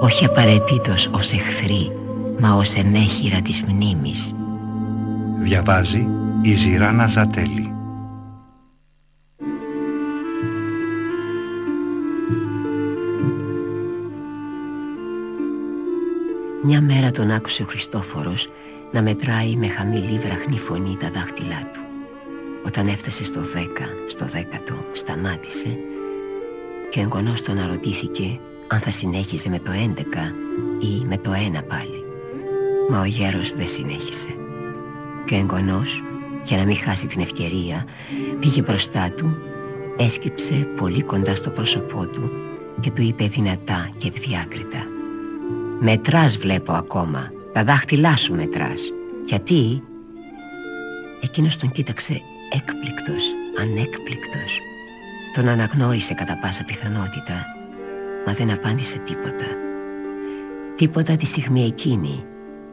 όχι απαραίτητος ως εχθροί, μα ως ενέχειρα της μνήμης. Διαβάζει η Ζηράνα Ζατέλη. Μια μέρα τον άκουσε ο Χριστόφορος να μετράει με χαμηλή βραχνή φωνή τα δάχτυλά του. Όταν έφτασε στο δέκα, στο δέκατο, σταμάτησε και εγγονός τον αρωτήθηκε αν θα συνέχιζε με το 11 ή με το 1 πάλι. Μα ο γέρος δεν συνέχισε. Και ο εγγονός, για να μην χάσει την ευκαιρία, πήγε μπροστά του, έσκυψε πολύ κοντά στο πρόσωπό του και του είπε δυνατά και διάκριτα «Μετράς βλέπω ακόμα, τα δάχτυλά σου μετράς. Γιατί» Εκείνος τον κοίταξε έκπληκτος, ανέκπληκτος. Τον αναγνώρισε κατά πάσα πιθανότητα μα δεν απάντησε τίποτα. Τίποτα τη στιγμή εκείνη,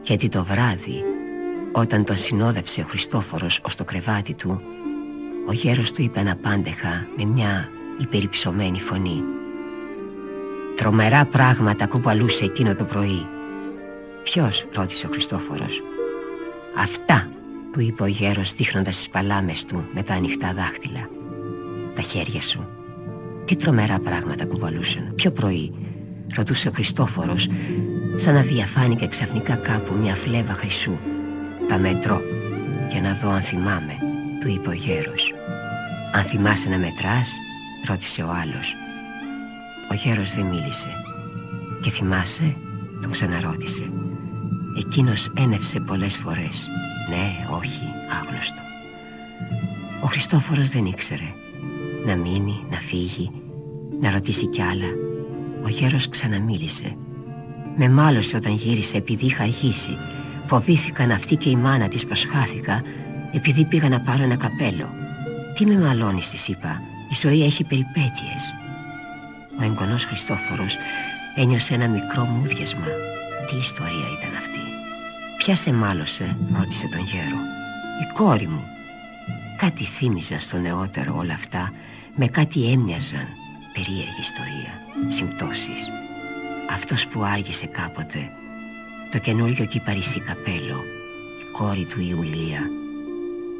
γιατί το βράδυ, όταν τον συνόδευσε ο Χριστόφορος ως το κρεβάτι του, ο γέρος του είπε αναπάντεχα με μια υπερυψωμένη φωνή. Τρομερά πράγματα κουβαλούσε εκείνο το πρωί. Ποιος, ρώτησε ο Χριστόφορος. Αυτά, του είπε ο γέρος δείχνοντας τις παλάμες του με τα ανοιχτά δάχτυλα. Τα χέρια σου τι τρομερά πράγματα κουβαλούσαν. Πιο πρωί, ρωτούσε ο Χριστόφορος, σαν να διαφάνηκε ξαφνικά κάπου μια φλέβα χρυσού. Τα μετρώ, για να δω αν θυμάμαι, του είπε ο γέρος. Αν θυμάσαι να μετράς, ρώτησε ο άλλος. Ο γέρος δεν μίλησε. Και θυμάσαι, τον ξαναρώτησε. Εκείνος ένευσε πολλές φορές. Ναι, όχι, άγνωστο. Ο Χριστόφορος δεν ήξερε να μείνει, να φύγει, να ρωτήσει κι άλλα. Ο γέρος ξαναμίλησε. Με μάλωσε όταν γύρισε επειδή είχα υγίσει. Φοβήθηκαν αυτή και η μάνα της πως χάθηκα επειδή πήγα να πάρω ένα καπέλο. Τι με μαλώνεις της είπα, η ζωή έχει περιπέτειες. Ο εγγονός Χριστόφορος ένιωσε ένα μικρό μούδιασμα. Τι ιστορία ήταν αυτή. Ποια σε μάλωσε, ρώτησε τον γέρο. Η κόρη μου. Κάτι θύμιζαν στο νεότερο όλα αυτά με κάτι έμοιαζαν περίεργη ιστορία, συμπτώσεις. Αυτός που άργησε κάποτε το καινούριο κυπαρισί καπέλο η κόρη του Ιουλία.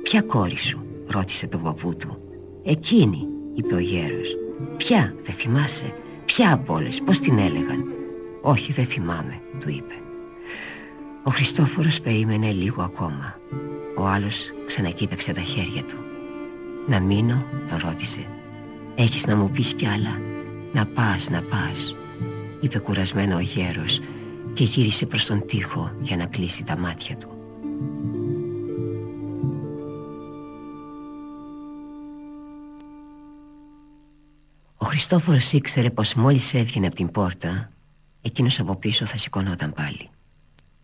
Ποια κόρη σου, ρώτησε το βαβού του. Εκείνη, είπε ο γέρος. Ποια, δεν θυμάσαι; Ποια από όλες, πώς την έλεγαν; Όχι, δεν θυμάμαι, του είπε. Ο Χριστόφορος περίμενε λίγο ακόμα. Ο άλλος ξανακοίταξε τα χέρια του. Να μείνω, τον ρώτησε Έχεις να μου πεις κι άλλα. Να πας, να πας. Είπε κουρασμένο ο γέρος Και γύρισε προς τον τοίχο για να κλείσει τα μάτια του. Ο Χριστόφορος ήξερε πως μόλις έβγαινε από την πόρτα Εκείνος από πίσω θα σηκωνόταν πάλι.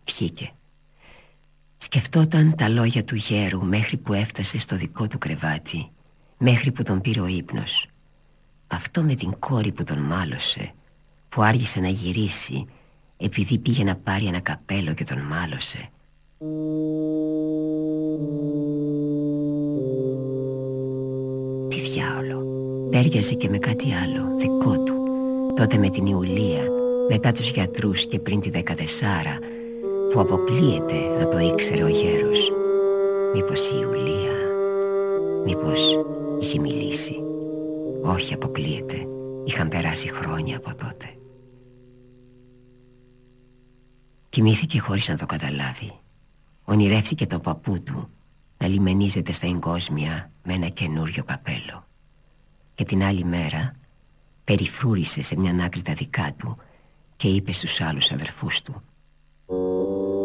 Βγήκε. Σκεφτόταν τα λόγια του γέρου μέχρι που έφτασε στο δικό του κρεβάτι Μέχρι που τον πήρε ο ύπνος αυτό με την κόρη που τον μάλωσε Που άργησε να γυρίσει Επειδή πήγε να πάρει ένα καπέλο και τον μάλωσε. Τι διάολο. Τέριαζε και με κάτι άλλο Δικό του. Τότε με την Ιουλία Μετά τους γιατρούς και πριν τη δεκατεσάρα Που αποκλείεται να το ήξερε ο γέρος. Μήπως η Ιουλία Μήπως είχε μιλήσει όχι αποκλείεται. Είχαν περάσει χρόνια από τότε. Κοιμήθηκε χωρίς να το καταλάβει. Ονειρεύτηκε τον παππού του Να λιμενίζεται στα εγκόσμια Με ένα καινούριο καπέλο. Και την άλλη μέρα Περιφρούρισε σε μια άκρη τα δικά του Και είπε στους άλλους αδερφούς του.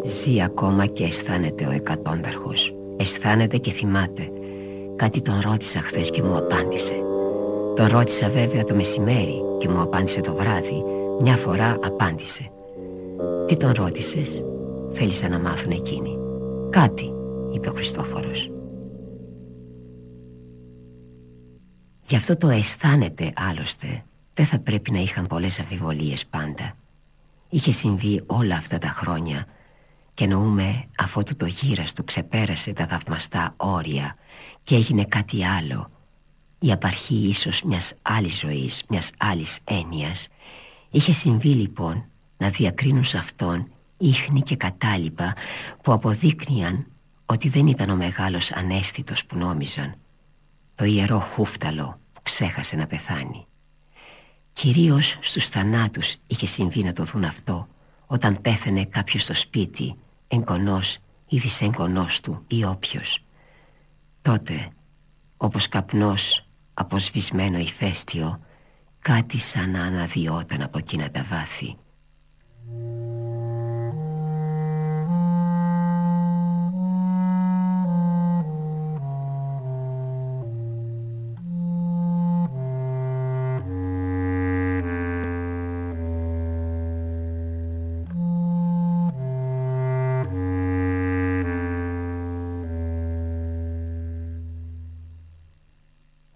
Ζει ακόμα και αισθάνεται ο εκατόνταρχος. Αισθάνεται και θυμάται. Κάτι τον ρώτησα χθες και μου απάντησε τον ρώτησα βέβαια το μεσημέρι και μου απάντησε το βράδυ. Μια φορά απάντησε. Τι τον ρώτησες; Θέλησαν να μάθουν εκείνοι Κάτι είπε ο Χριστόφορος. Γι' αυτό το αισθάνεται άλλωστε Δεν θα πρέπει να είχαν πολλές αμφιβολίες πάντα. Είχε συμβεί όλα αυτά τα χρόνια Και εννοούμε αφού το γύρας του ξεπέρασε τα θαυμαστά όρια Και έγινε κάτι άλλο Η απαρχή ίσως μιας άλλης ζωής Μιας άλλης έννοιας. Είχε συμβεί λοιπόν να διακρίνουν σε αυτόν ίχνη και κατάλοιπα που αποδείκνυαν ότι δεν ήταν ο μεγάλος ανέστητος που νόμιζαν. Το ιερό χούφταλο που ξέχασε να πεθάνει. Κυρίως στους θανάτους είχε συμβεί να το δουν αυτό όταν πέθανε κάποιος στο σπίτι εγγονός ή δυσεγγονός του ή όποιος. Τότε όπως καπνός από σβησμένο ηφαίστειο κάτι σαν να αναδιόταν από εκείνα τα βάθη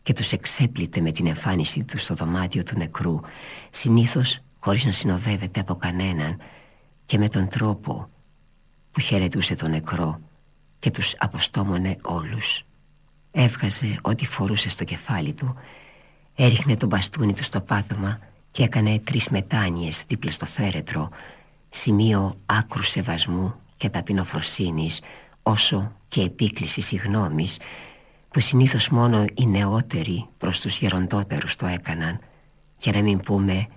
και τους εξέπλητε με την εμφάνισή τους στο δωμάτιο του νεκρού συνήθως χωρίς να συνοδεύεται από κανέναν και με τον τρόπο που χαιρετούσε τον νεκρό και τους αποστόμωνε όλους. Έβγαζε ό,τι φορούσε στο κεφάλι του έριχνε τον μπαστούνι του στο πάτωμα και έκανε τρεις μετάνιες δίπλα στο φέρετρο σημείο άκρου σεβασμού και ταπεινοφροσύνης όσο και επίκλησης συγνώμης που συνήθως μόνο οι νεότεροι προς τους γεροντότερους το έκαναν για να μην πούμε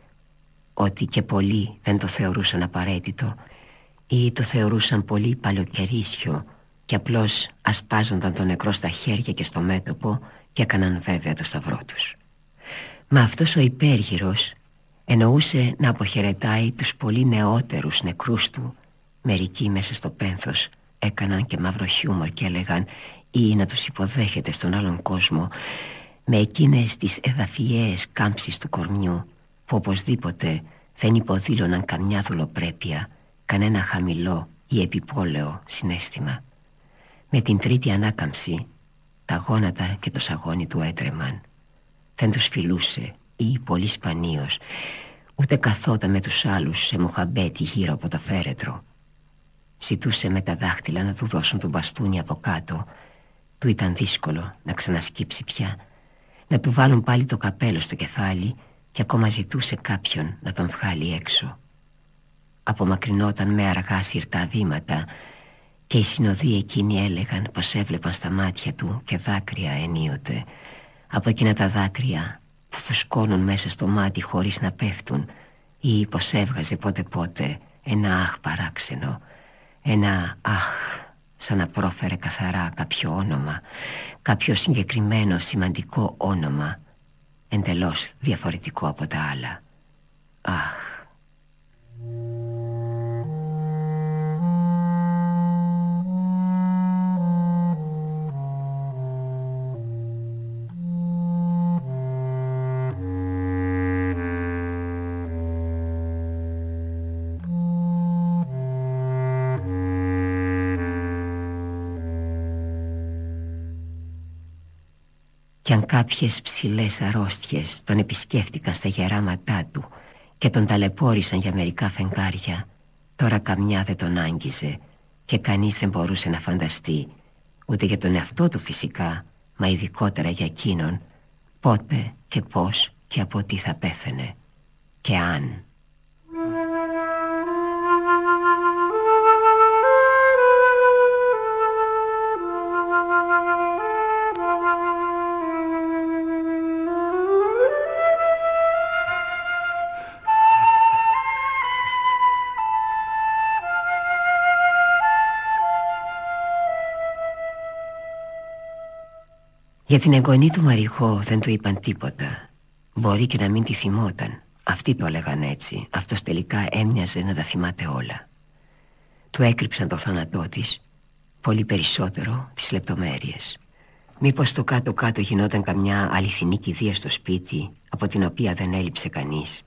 ότι και πολλοί δεν το θεωρούσαν απαραίτητο ή το θεωρούσαν πολύ παλαιοκαιρίσιο και απλώς ασπάζονταν τον νεκρό στα χέρια και στο μέτωπο και έκαναν βέβαια το σταυρό τους. Μα αυτός ο υπέργυρος εννοούσε να αποχαιρετάει τους πολύ νεότερους νεκρούς του Μερικοί μέσα στο πένθος έκαναν και μαύρο χιούμορ και έλεγαν ή να τους υποδέχεται στον άλλον κόσμο με εκείνες τις εδαφιαίες κάμψεις του κορμιού που οπωσδήποτε δεν υποδήλωναν καμιά δουλοπρέπεια κανένα χαμηλό ή επιπόλαιο συνέστημα. Με την τρίτη ανάκαμψη τα γόνατα και το σαγόνι του έτρεμαν. Δεν τους φιλούσε ή πολύ σπανίως ούτε καθόταν με τους άλλους σε μοχαμπέτη γύρω από το φέρετρο. Ζητούσε με τα δάχτυλα να του δώσουν τον μπαστούνι από κάτω Του ήταν δύσκολο να ξανασκύψει πια. Να του βάλουν πάλι το καπέλο στο κεφάλι Και ακόμα ζητούσε κάποιον να τον βγάλει έξω. Απομακρυνόταν με αργά συρτά βήματα Και οι συνοδοί εκείνοι έλεγαν πως έβλεπαν στα μάτια του Και δάκρυα ενίοτε Από εκείνα τα δάκρυα που φουσκώνουν μέσα στο μάτι χωρίς να πέφτουν Ή πως έβγαζε πότε πότε ένα αχ παράξενο ένα αχ σαν να πρόφερε καθαρά κάποιο όνομα Κάποιο συγκεκριμένο σημαντικό όνομα Εντελώς διαφορετικό από τα άλλα. Αχ Κι αν κάποιες ψηλές αρρώστιες τον επισκέφτηκαν στα γεράματά του και τον ταλαιπώρησαν για μερικά φεγγάρια τώρα καμιά δεν τον άγγιζε και κανείς δεν μπορούσε να φανταστεί ούτε για τον εαυτό του φυσικά μα ειδικότερα για εκείνον πότε και πώς και από τι θα πέθαινε και αν Για την εγγονή του Μαριγό δεν του είπαν τίποτα. Μπορεί και να μην τη θυμόταν. Αυτοί το έλεγαν έτσι. Αυτός τελικά έμοιαζε να τα θυμάται όλα. Του έκρυψαν το θάνατό της. Πολύ περισσότερο τις λεπτομέρειες. Μήπως το κάτω-κάτω γινόταν καμιά αληθινή κηδεία στο σπίτι Από την οποία δεν έλειψε κανείς.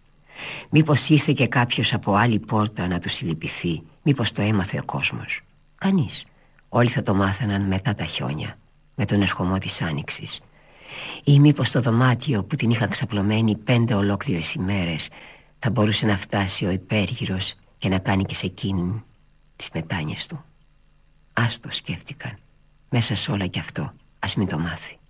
Μήπως ήρθε και κάποιος από άλλη πόρτα να τους συλληπιθεί. Μήπως το έμαθε ο κόσμος. Κανείς. Όλοι θα το μάθαιναν μετά τα χιόνια Με τον ερχομό της άνοιξης. Ή μήπως το δωμάτιο που την είχαν ξαπλωμένη πέντε ολόκληρες ημέρες Θα μπορούσε να φτάσει ο υπέργυρος Και να κάνει και σε εκείνη τις μετάνιες του. Άστο σκέφτηκαν. Μέσα σε όλα κι αυτό Ας μην το μάθει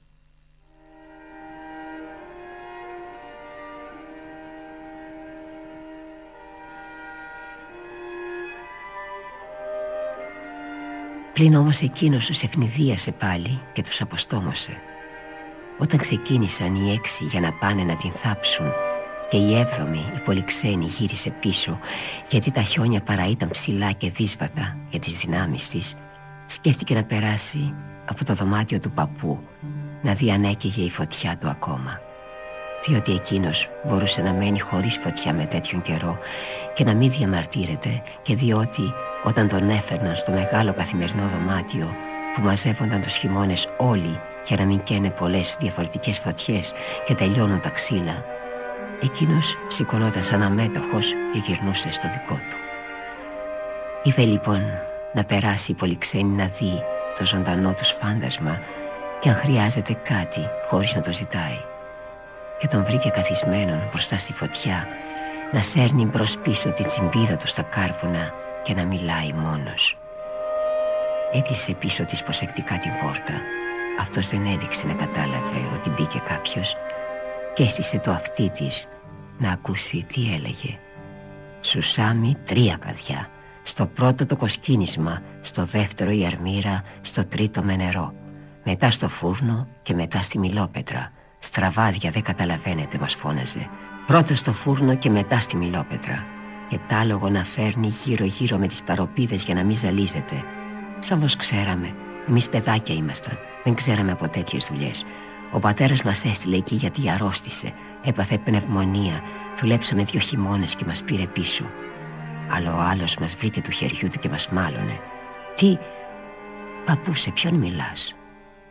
Πλην όμως εκείνος τους ευνηδίασε πάλι και τους αποστόμωσε. Όταν ξεκίνησαν οι έξι για να πάνε να την θάψουν Και η έβδομη, η πολυξένη, γύρισε πίσω Γιατί τα χιόνια παρά ήταν ψηλά και δύσβατα για τις δυνάμεις της Σκέφτηκε να περάσει από το δωμάτιο του παππού Να δει αν έκαιγε η φωτιά του ακόμα διότι εκείνος μπορούσε να μένει χωρίς φωτιά με τέτοιον καιρό και να μην διαμαρτύρεται και διότι όταν τον έφερναν στο μεγάλο καθημερινό δωμάτιο που μαζεύονταν τους χειμώνες όλοι για να μην καίνε πολλές διαφορετικές φωτιές και τελειώνουν τα ξύλα εκείνος σηκωνόταν σαν αμέτωχος και γυρνούσε στο δικό του. Είπε λοιπόν να περάσει η πολυξένη να δει το ζωντανό τους φάντασμα και αν χρειάζεται κάτι χωρίς να το ζητάει και τον βρήκε καθισμένον μπροστά στη φωτιά να σέρνει μπρος πίσω την τσιμπίδα του στα κάρβουνα και να μιλάει μόνος. Έκλεισε πίσω της προσεκτικά την πόρτα. Αυτός δεν έδειξε να κατάλαβε ότι μπήκε κάποιος και έστησε το αυτί της να ακούσει τι έλεγε. Σουσάμι τρία καδιά. Στο πρώτο το κοσκίνισμα, στο δεύτερο η αρμύρα, στο τρίτο με νερό. Μετά στο φούρνο και μετά στη μιλόπετρα. Στραβάδια δεν καταλαβαίνετε μας φώναζε. Πρώτα στο φούρνο και μετά στη μιλόπετρα. Και τ' άλογο να φέρνει γύρω γύρω με τις παροπίδες για να μην ζαλίζεται. Σαν πως ξέραμε Εμείς παιδάκια ήμασταν. Δεν ξέραμε από τέτοιες δουλειές. Ο πατέρας μας έστειλε εκεί γιατί αρρώστησε. Έπαθε πνευμονία. Δουλέψαμε δύο χειμώνες και μας πήρε πίσω. Αλλά ο άλλος μας βρήκε του χεριού του και μας μάλωνε. Τι Παππού σε ποιον μιλάς;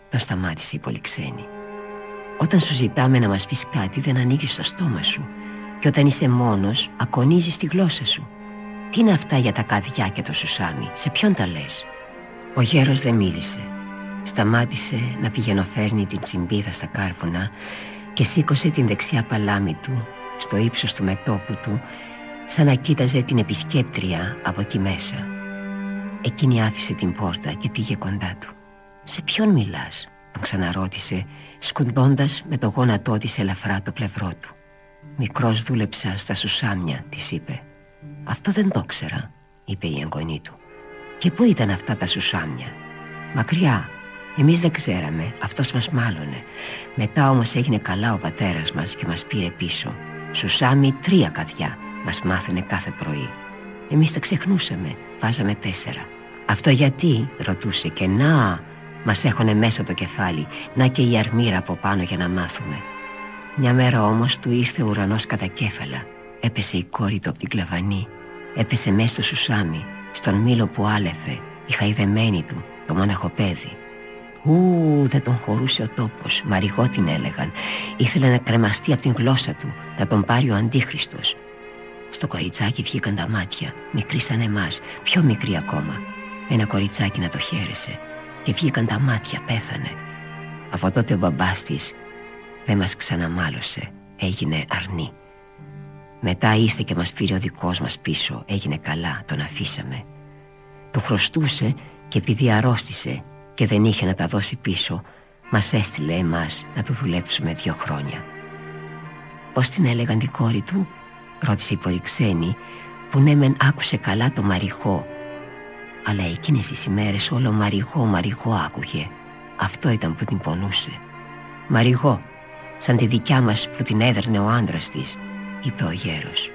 Τον σταμάτησε η πολυξένη όταν σου ζητάμε να μας πεις κάτι δεν ανοίγεις το στόμα σου. Και όταν είσαι μόνος ακονίζεις τη γλώσσα σου. Τι είναι αυτά για τα καδιά και το σουσάμι, σε ποιον τα λες; Ο γέρος δεν μίλησε. Σταμάτησε να πηγαινοφέρνει την τσιμπίδα στα κάρβουνα Και σήκωσε την δεξιά παλάμη του στο ύψος του μετόπου του Σαν να κοίταζε την επισκέπτρια από εκεί μέσα. Εκείνη άφησε την πόρτα και πήγε κοντά του. «Σε ποιον μιλάς» τον ξαναρώτησε σκουντώντας με το γόνατό της ελαφρά το πλευρό του. «Μικρός δούλεψα στα σουσάμια», της είπε. «Αυτό δεν το ξέρα», είπε η εγγονή του. «Και πού ήταν αυτά τα σουσάμια» «Μακριά, εμείς δεν ξέραμε, αυτός μας μάλωνε. Μετά όμως έγινε καλά ο πατέρας μας και μας πήρε πίσω. Σουσάμι τρία καδιά μας μάθαινε κάθε πρωί. Εμείς τα ξεχνούσαμε, βάζαμε τέσσερα. Αυτό γιατί, ρωτούσε και να, μας έχουνε μέσα το κεφάλι Να και η αρμύρα από πάνω για να μάθουμε Μια μέρα όμως του ήρθε ο ουρανός κατά κέφαλα. Έπεσε η κόρη του από την κλαβανή. Έπεσε μέσα στο σουσάμι Στον μήλο που άλεθε. Η χαϊδεμένη του, το μοναχοπέδι Ου, δεν τον χωρούσε ο τόπος Μαριγό την έλεγαν. Ήθελε να κρεμαστεί από την γλώσσα του Να τον πάρει ο αντίχριστος. Στο κοριτσάκι βγήκαν τα μάτια Μικρή σαν εμάς, πιο μικρή ακόμα. Ένα κοριτσάκι να το χαίρεσε και βγήκαν τα μάτια, πέθανε. Από τότε ο μπαμπάς της δεν μας ξαναμάλωσε, έγινε αρνή. Μετά ήρθε και μας πήρε ο δικός μας πίσω, έγινε καλά, τον αφήσαμε. Του χρωστούσε και επειδή αρρώστησε και δεν είχε να τα δώσει πίσω, μας έστειλε εμάς να του δουλέψουμε δύο χρόνια. Πώς την έλεγαν την κόρη του, ρώτησε η πολυξένη, που ναι μεν άκουσε καλά το μαριχό αλλά εκείνες τις ημέρες όλο μαριγό μαριγό άκουγε. Αυτό ήταν που την πονούσε. Μαριγό, σαν τη δικιά μας που την έδερνε ο άντρας της Είπε ο γέρος.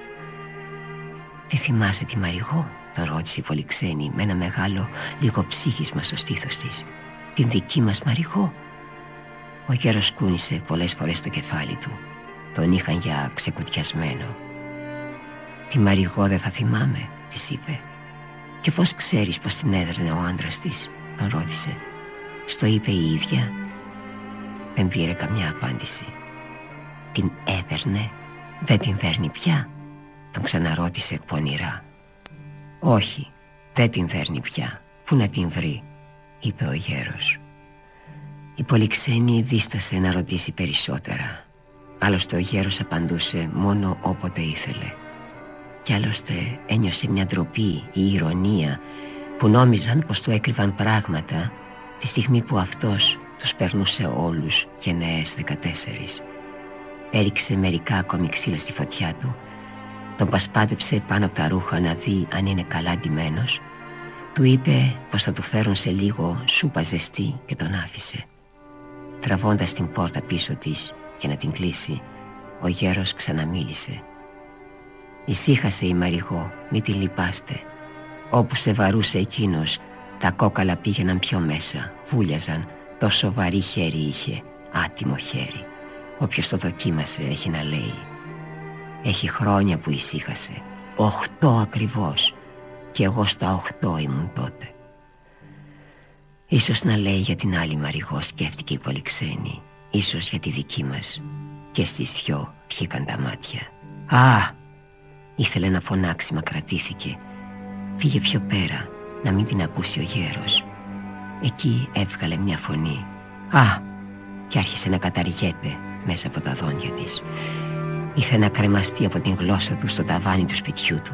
Τι θυμάσαι τη Μαριγό Τον ρώτησε η πολυξένη με ένα μεγάλο λίγο ψύχισμα στο στήθος της. Την δική μας Μαριγό Ο γέρος κούνησε πολλές φορές το κεφάλι του. Τον είχαν για ξεκουτιασμένο. Τη Μαριγό δεν θα θυμάμαι, της είπε «Και πώς ξέρεις πως την έδερνε ο άντρας της» τον ρώτησε. Στο είπε η ίδια. Δεν πήρε καμιά απάντηση. Την έδερνε Δεν την δέρνει πια τον ξαναρώτησε πονηρά «Όχι, δεν την δέρνει πια, πού να την βρει» είπε ο γέρος. Η πολυξένη δίστασε να ρωτήσει περισσότερα. Άλλωστε ο γέρος απαντούσε μόνο όποτε ήθελε Κι άλλωστε ένιωσε μια ντροπή ή ηρωνία Που νόμιζαν πως του έκρυβαν πράγματα Τη στιγμή που αυτός τους περνούσε όλους νέες δεκατέσσερις. Έριξε μερικά ακόμη ξύλα στη φωτιά του Τον πασπάτεψε πάνω από τα ρούχα να δει αν είναι καλά ντυμένος Του είπε πως θα του φέρουν σε λίγο σούπα ζεστή και τον άφησε. Τραβώντας την πόρτα πίσω της και να την κλείσει Ο γέρος ξαναμίλησε Ησύχασε η Μαριγό, μη τη λυπάστε. Όπου σε βαρούσε εκείνος Τα κόκαλα πήγαιναν πιο μέσα Βούλιαζαν, τόσο βαρύ χέρι είχε Άτιμο χέρι. Όποιος το δοκίμασε έχει να λέει. Έχει χρόνια που ησύχασε Οχτώ ακριβώς. Και εγώ στα οχτώ ήμουν τότε. Ίσως να λέει για την άλλη Μαριγό σκέφτηκε η πολυξένη Ίσως για τη δική μας. Και στις δυο βγήκαν τα μάτια. Α! Ήθελε να φωνάξει μα κρατήθηκε. Πήγε πιο πέρα να μην την ακούσει ο γέρος. Εκεί έβγαλε μια φωνή. Α! Και άρχισε να καταργέται μέσα από τα δόντια της. Ήθε να κρεμαστεί από την γλώσσα του στο ταβάνι του σπιτιού του.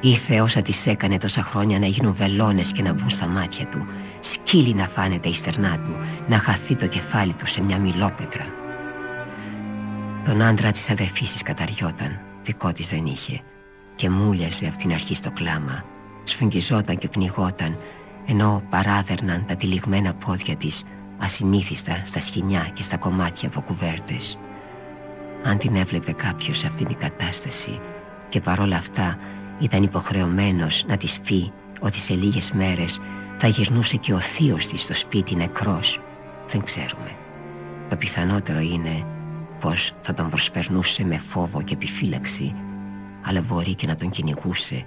Ήθε όσα της έκανε τόσα χρόνια να γίνουν βελόνες και να βγουν στα μάτια του. Σκύλι να φάνε τα ιστερνά του Να χαθεί το κεφάλι του σε μια μιλόπετρα. Τον άντρα της αδερφής της καταριόταν Δικό της δεν είχε Και μούλιαζε από την αρχή στο κλάμα Σφυγγιζόταν και πνιγόταν Ενώ παράδερναν τα τυλιγμένα πόδια της ασυνήθιστα στα σχοινιά και στα κομμάτια από κουβέρτες. Αν την έβλεπε κάποιος σε αυτήν την κατάσταση και παρόλα αυτά ήταν υποχρεωμένος να της πει ότι σε λίγες μέρες θα γυρνούσε και ο θείος της στο σπίτι νεκρός, δεν ξέρουμε. Το πιθανότερο είναι πως θα τον προσπερνούσε με φόβο και επιφύλαξη, αλλά μπορεί και να τον κυνηγούσε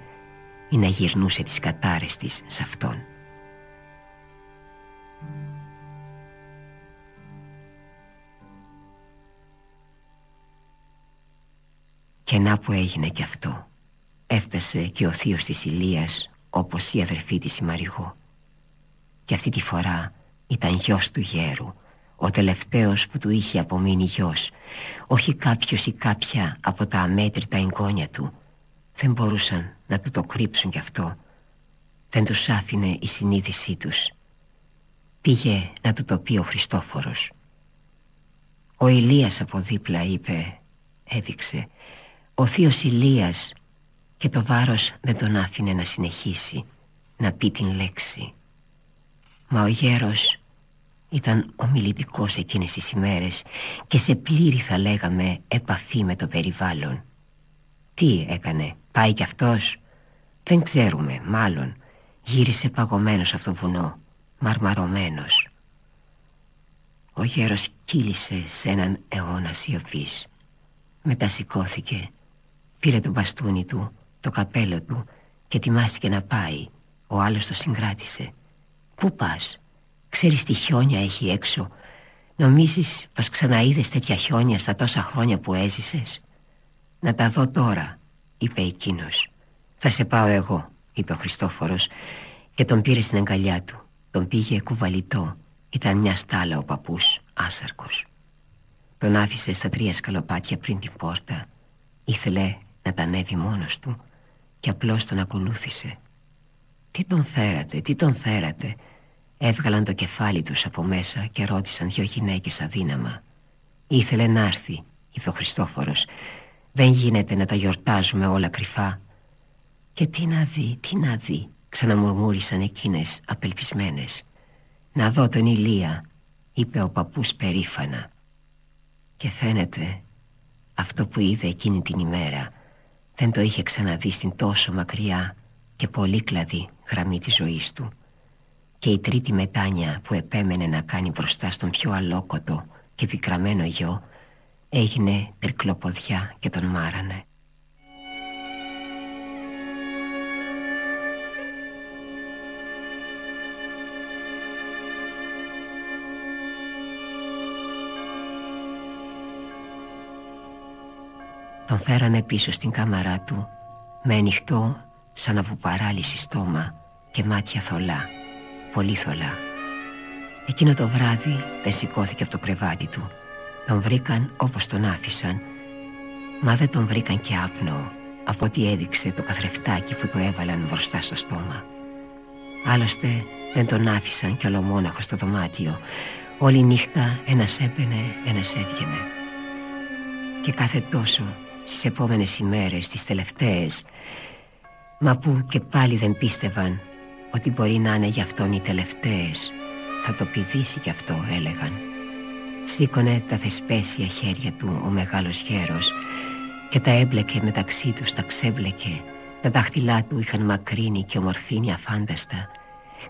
ή να γυρνούσε τις κατάρες της σε αυτόν. Και να που έγινε κι αυτό Έφτασε και ο θείος της Ηλίας Όπως η αδερφή της η Μαριγό Και αυτή τη φορά ήταν γιος του γέρου Ο τελευταίος που του είχε απομείνει γιος. Όχι κάποιος ή κάποια από τα αμέτρητα εγγόνια του. Δεν μπορούσαν να του το κρύψουν κι αυτό. Δεν τους άφηνε η συνείδησή τους. Πήγε να του το πει ο Χριστόφορος. Ο Ηλίας από δίπλα είπε Έδειξε ο θείος Ηλίας και το βάρος δεν τον άφηνε να συνεχίσει να πει την λέξη. Μα ο γέρος ήταν ομιλητικός εκείνες τις ημέρες και σε πλήρη θα λέγαμε επαφή με το περιβάλλον. Τι έκανε, πάει κι αυτός; Δεν ξέρουμε, μάλλον γύρισε παγωμένος από το βουνό, μαρμαρωμένος. Ο γέρος κύλησε σε έναν αιώνα σιωπής. Μετά σηκώθηκε Πήρε το μπαστούνι του, το καπέλο του και ετοιμάστηκε να πάει Ο άλλος το συγκράτησε Πού πας, ξέρεις τι χιόνια έχει έξω. Νομίζεις πως ξαναείδες τέτοια χιόνια στα τόσα χρόνια που έζησες; Να τα δω τώρα, είπε εκείνος. Θα σε πάω εγώ, είπε ο Χριστόφορος Και τον πήρε στην αγκαλιά του. Τον πήγε κουβαλιτό. Ήταν μια στάλα ο παππούς, άσαρκος. Τον άφησε στα τρία σκαλοπάτια πριν την πόρτα. Ήθελε να τα ανέβει μόνος του και απλώς τον ακολούθησε. Τι τον φέρατε, τι τον φέρατε Έβγαλαν το κεφάλι τους από μέσα και ρώτησαν δυο γυναίκες αδύναμα. Ήθελε να έρθει, είπε ο Χριστόφορος. Δεν γίνεται να τα γιορτάζουμε όλα κρυφά. Και τι να δει, τι να δει Ξαναμουρμούρισαν εκείνες απελπισμένες. Να δω τον Ηλία Είπε ο παππούς περήφανα. Και φαίνεται Αυτό που είδε εκείνη την ημέρα δεν το είχε ξαναδεί στην τόσο μακριά και πολύκλαδη γραμμή της ζωής του και η τρίτη μετάνια που επέμενε να κάνει μπροστά στον πιο αλόκοτο και πικραμένο γιο έγινε τρικλοποδιά και τον μάρανε. Τον φέρανε πίσω στην κάμαρά του Με ανοιχτό σαν από παράλυση στόμα και μάτια θολά, πολύ θολά. Εκείνο το βράδυ δεν σηκώθηκε από το κρεβάτι του. Τον βρήκαν όπως τον άφησαν, μα δεν τον βρήκαν και άπνο από ό,τι έδειξε το καθρεφτάκι που του έβαλαν μπροστά στο στόμα. Άλλωστε δεν τον άφησαν κι ολομόναχο στο δωμάτιο. Όλη νύχτα ένας έμπαινε, ένας έβγαινε. Και κάθε τόσο στις επόμενες ημέρες, τις τελευταίες, μα που και πάλι δεν πίστευαν ότι μπορεί να είναι για αυτόν οι τελευταίες, θα το πηδήσει κι αυτό, έλεγαν. Σήκωνε τα θεσπέσια χέρια του ο μεγάλος γέρος και τα έμπλεκε μεταξύ τους, τα ξέβλεκε. Τα δάχτυλά του είχαν μακρύνει και ομορφήνει αφάνταστα.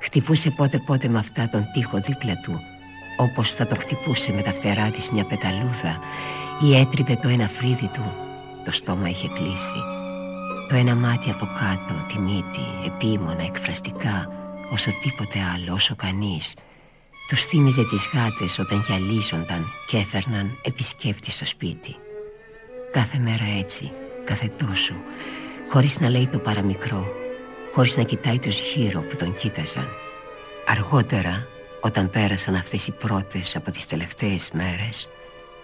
Χτυπούσε πότε πότε με αυτά τον τοίχο δίπλα του, όπως θα το χτυπούσε με τα φτερά της μια πεταλούδα ή έτριβε το ένα φρύδι του, το στόμα είχε κλείσει. Το ένα μάτι από κάτω, τη μύτη, επίμονα, εκφραστικά, όσο τίποτε άλλο, όσο κανείς. Τους θύμιζε τις γάτες όταν γυαλίζονταν και έφερναν επισκέπτη στο σπίτι. Κάθε μέρα έτσι, κάθε τόσο, χωρίς να λέει το παραμικρό, χωρίς να κοιτάει το γύρω που τον κοίταζαν. Αργότερα, όταν πέρασαν αυτές οι πρώτες από τις τελευταίες μέρες,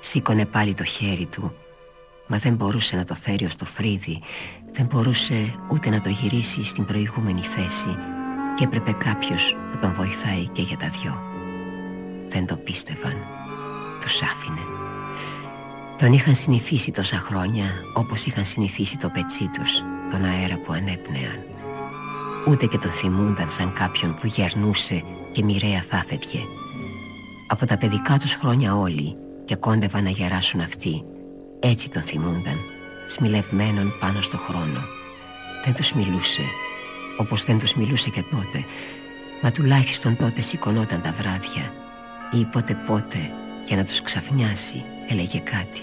σήκωνε πάλι το χέρι του, μα δεν μπορούσε να το φέρει ως το φρύδι, δεν μπορούσε ούτε να το γυρίσει στην προηγούμενη θέση και έπρεπε κάποιος να τον βοηθάει και για τα δυο. Δεν το πίστευαν, τους άφηνε. Τον είχαν συνηθίσει τόσα χρόνια όπως είχαν συνηθίσει το πετσί τους, τον αέρα που ανέπνεαν. Ούτε και τον θυμούνταν σαν κάποιον που γερνούσε και μοιραία θα φεύγε. Από τα παιδικά τους χρόνια όλοι και κόντευαν να γεράσουν αυτοί, έτσι τον θυμούνταν, σμιλευμένον πάνω στο χρόνο. Δεν τους μιλούσε, όπως δεν τους μιλούσε και τότε, μα τουλάχιστον τότε σηκωνόταν τα βράδια ή πότε πότε για να τους ξαφνιάσει έλεγε κάτι.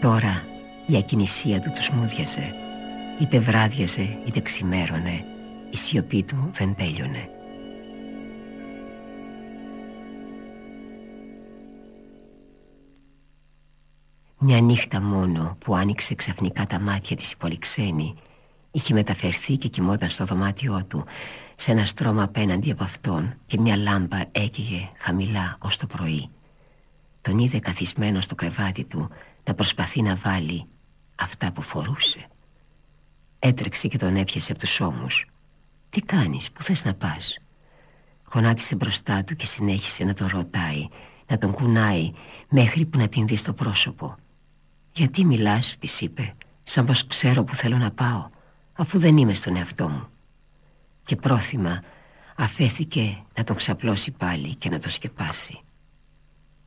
Τώρα η ακινησία του τους μούδιασε. Είτε βράδιασε είτε ξημέρωνε. Η σιωπή του δεν τέλειωνε. Μια νύχτα μόνο που άνοιξε ξαφνικά τα μάτια της η πολυξένη είχε μεταφερθεί και κοιμόταν στο δωμάτιό του σε ένα στρώμα απέναντι από αυτόν και μια λάμπα έκαιγε χαμηλά ως το πρωί. Τον είδε καθισμένο στο κρεβάτι του να προσπαθεί να βάλει αυτά που φορούσε. Έτρεξε και τον έπιασε από τους ώμους. «Τι κάνεις, πού θες να πας» Γονάτισε μπροστά του και συνέχισε να τον ρωτάει Να τον κουνάει μέχρι που να την δει στο πρόσωπο «Γιατί μιλάς» της είπε «Σαν πως ξέρω που θέλω να πάω Αφού δεν είμαι στον εαυτό μου» Και πρόθυμα αφέθηκε να τον ξαπλώσει πάλι και να τον σκεπάσει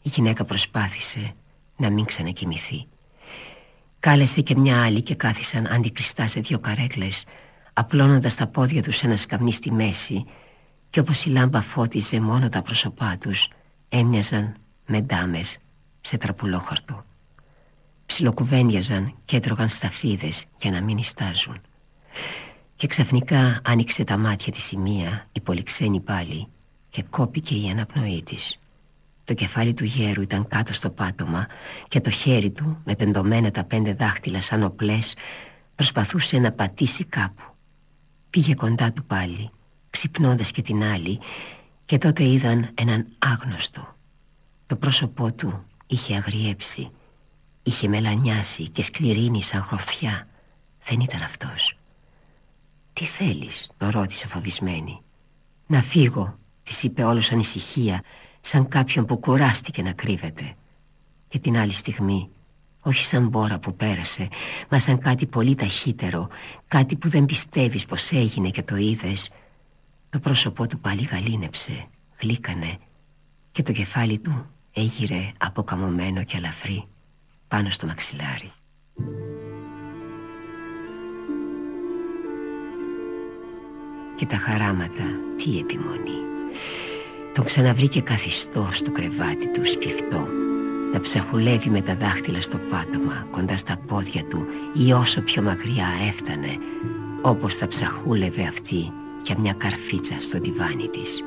Η γυναίκα προσπάθησε να μην ξανακοιμηθεί. Κάλεσε και μια άλλη και κάθισαν αντικριστά σε δύο καρέκλες, απλώνοντας τα πόδια τους ένα σκαμνί στη μέση και όπως η λάμπα φώτιζε μόνο τα πρόσωπά τους, έμοιαζαν με ντάμες σε τραπουλόχαρτο. Ψιλοκουβένιαζαν και έτρωγαν σταφίδες για να μην ιστάζουν. Και ξαφνικά άνοιξε τα μάτια της η μία, η πολυξένη πάλι, και κόπηκε η αναπνοή της. Το κεφάλι του γέρου ήταν κάτω στο πάτωμα και το χέρι του με τεντωμένα τα πέντε δάχτυλα σαν οπλές προσπαθούσε να πατήσει κάπου. Πήγε κοντά του πάλι, ξυπνώντας και την άλλη και τότε είδαν έναν άγνωστο. Το πρόσωπό του είχε αγριέψει, είχε μελανιάσει και σκληρίνει σαν χρωθιά. Δεν ήταν αυτός. «Τι θέλεις» το ρώτησε φοβισμένη. «Να φύγω» της είπε όλος ανησυχία σαν κάποιον που κουράστηκε να κρύβεται. Και την άλλη στιγμή, όχι σαν μπόρα που πέρασε, μα σαν κάτι πολύ ταχύτερο, κάτι που δεν πιστεύεις πως έγινε και το είδες, το πρόσωπό του πάλι γαλήνεψε, γλύκανε και το κεφάλι του έγειρε αποκαμωμένο και αλαφρύ πάνω στο μαξιλάρι. Και τα χαράματα, τι επιμονή. Τον ξαναβρήκε καθιστό στο κρεβάτι του σκεφτό Να ψαχουλεύει με τα δάχτυλα στο πάτωμα Κοντά στα πόδια του Ή όσο πιο μακριά έφτανε Όπως θα ψαχούλευε αυτή Για μια καρφίτσα στο τιβάνι της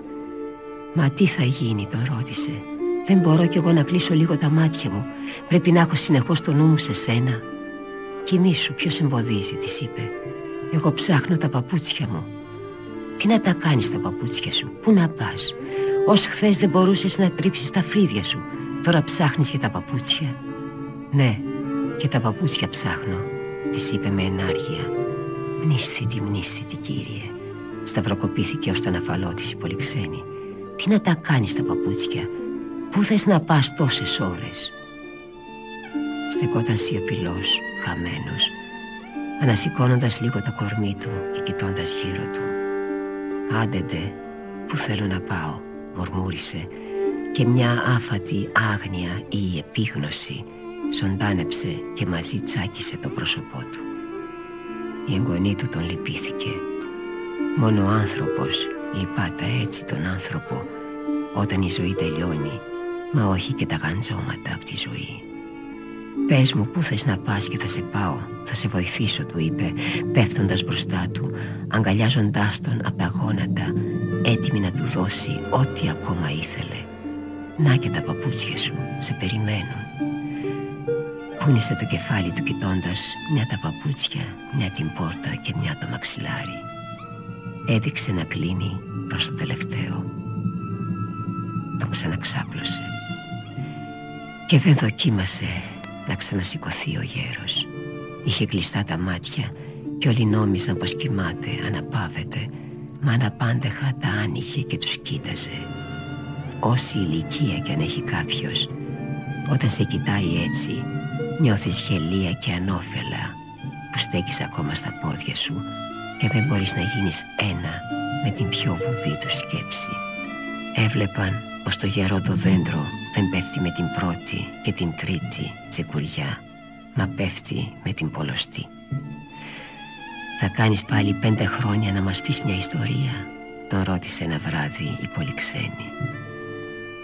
«Μα τι θα γίνει» τον ρώτησε «Δεν μπορώ κι εγώ να κλείσω λίγο τα μάτια μου. Πρέπει να έχω συνεχώς το νου μου σε σένα» «Κοιμήσου ποιος εμποδίζει» της είπε. Εγώ ψάχνω τα παπούτσια μου. Τι να τα κάνεις τα παπούτσια σου Πού να πας; Ως χθες δεν μπορούσες να τρίψεις τα φρύδια σου. Τώρα ψάχνεις για τα παπούτσια. Ναι και τα παπούτσια ψάχνω Της είπε με ενάργεια. Μνήσθητη, μνήσθητη κύριε Σταυροκοπήθηκε ως τον αφαλό της η πολυξένη Τι να τα κάνεις τα παπούτσια Πού θες να πας τόσες ώρες; Στεκόταν σιωπηλός, χαμένος Ανασηκώνοντας λίγο το κορμί του και κοιτώντας γύρω του «Άντεντε, πού θέλω να πάω» μουρμούρισε και μια άφατη άγνοια ή επίγνωση ζωντάνεψε και μαζί τσάκισε το πρόσωπό του. Η εγγονή του τον λυπήθηκε. Μόνο ο άνθρωπος λυπάται έτσι τον άνθρωπο όταν η ζωή τελειώνει, μα όχι και τα γαντζώματα από τη ζωή. «Πες μου πού θες να πας και θα σε πάω, θα σε βοηθήσω» του είπε πέφτοντας μπροστά του αγκαλιάζοντάς τον από τα γόνατα έτοιμη να του δώσει ό,τι ακόμα ήθελε «Να και τα παπούτσια σου, σε περιμένουν» Κούνησε το κεφάλι του κοιτώντας μια τα παπούτσια, μια την πόρτα και μια το μαξιλάρι. Έδειξε να κλείνει προς το τελευταίο. Τον ξαναξάπλωσε. Και δεν δοκίμασε να ξανασηκωθεί ο γέρος. Είχε κλειστά τα μάτια και όλοι νόμιζαν πως κοιμάται, αναπάβεται, μα αναπάντεχα τα άνοιγε και τους κοίταζε. Όση ηλικία κι αν έχει κάποιος, όταν σε κοιτάει έτσι, νιώθεις γελία και ανώφελα που στέκεις ακόμα στα πόδια σου και δεν μπορείς να γίνεις ένα με την πιο βουβή του σκέψη. Έβλεπαν πως το γερό το δέντρο δεν πέφτει με την πρώτη και την τρίτη τσεκουριά, μα πέφτει με την πολλωστή. «Θα κάνεις πάλι πέντε χρόνια να μας πεις μια ιστορία» τον ρώτησε ένα βράδυ η πολυξένη.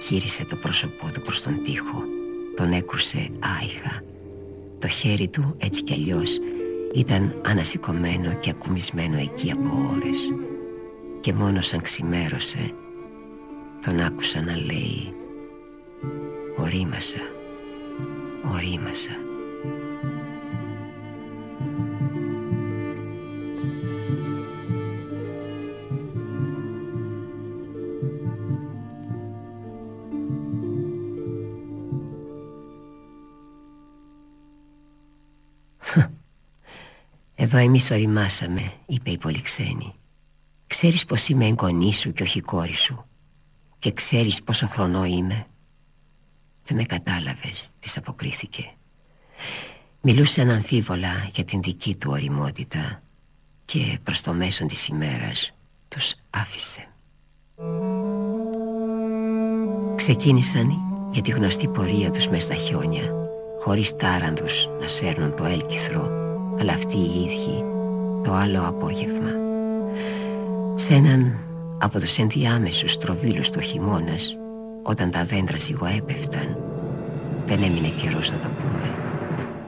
Χύρισε το πρόσωπό του προς τον τοίχο, τον έκρουσε άϊχα. Το χέρι του έτσι κι αλλιώς ήταν ανασηκωμένο και ακουμισμένο εκεί από ώρες και μόνο σαν ξημέρωσε τον άκουσα να λέει «Ορίμασα, ορίμασα». «Εδώ εμείς οριμάσαμε», είπε η πολυξένη «Ξέρεις πως είμαι εγγονή σου και όχι κόρη σου Και ξέρεις πόσο χρονό είμαι» «Δεν με κατάλαβες», της αποκρίθηκε. Μιλούσε αναμφίβολα για την δική του οριμότητα Και προς το μέσον της ημέρας τους άφησε. Ξεκίνησαν για τη γνωστή πορεία τους μες στα χιόνια Χωρίς τάρανδους να σέρνουν το έλκυθρο αλλά αυτοί οι ίδιοι το άλλο απόγευμα. Σε έναν από τους ενδιάμεσους τροβίλους του χειμώνας, όταν τα δέντρα έπεφταν, δεν έμεινε καιρός να το πούμε.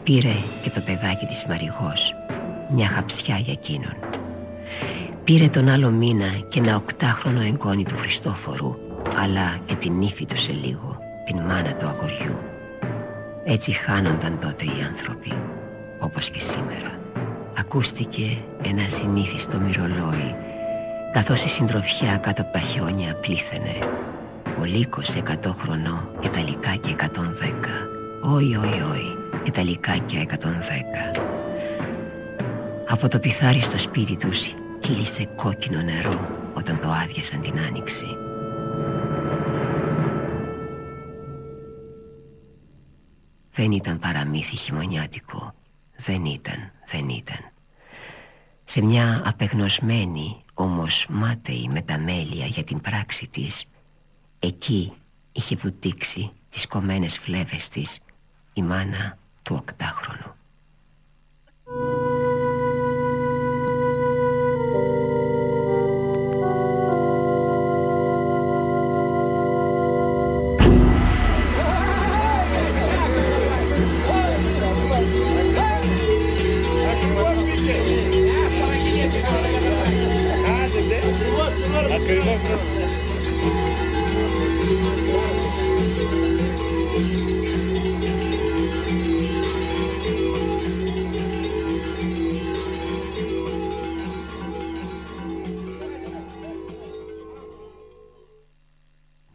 Πήρε και το παιδάκι της Μαριγός, μια χαψιά για εκείνον. Πήρε τον άλλο μήνα και ένα οκτάχρονο εγγόνι του Χριστόφορου, αλλά και την ύφη του σε λίγο, την μάνα του αγοριού. Έτσι χάνονταν τότε οι άνθρωποι όπως και σήμερα. Ακούστηκε ένα συνήθιστο μυρολόι καθώς η συντροφιά κάτω από τα χιόνια πλήθαινε. Ο λύκος εκατό χρονό και τα λικάκια εκατόν δέκα. Όι, όι, όι και τα λικάκια εκατόν δέκα. Από το πιθάρι στο σπίτι τους κύλησε κόκκινο νερό όταν το άδειασαν την άνοιξη. Δεν ήταν παραμύθι χειμωνιάτικο δεν ήταν, δεν ήταν. Σε μια απεγνωσμένη όμως μάταιη μεταμέλεια για την πράξη της. Εκεί είχε βουτήξει τις κομμένες φλέβες της η μάνα του οκτάχρονου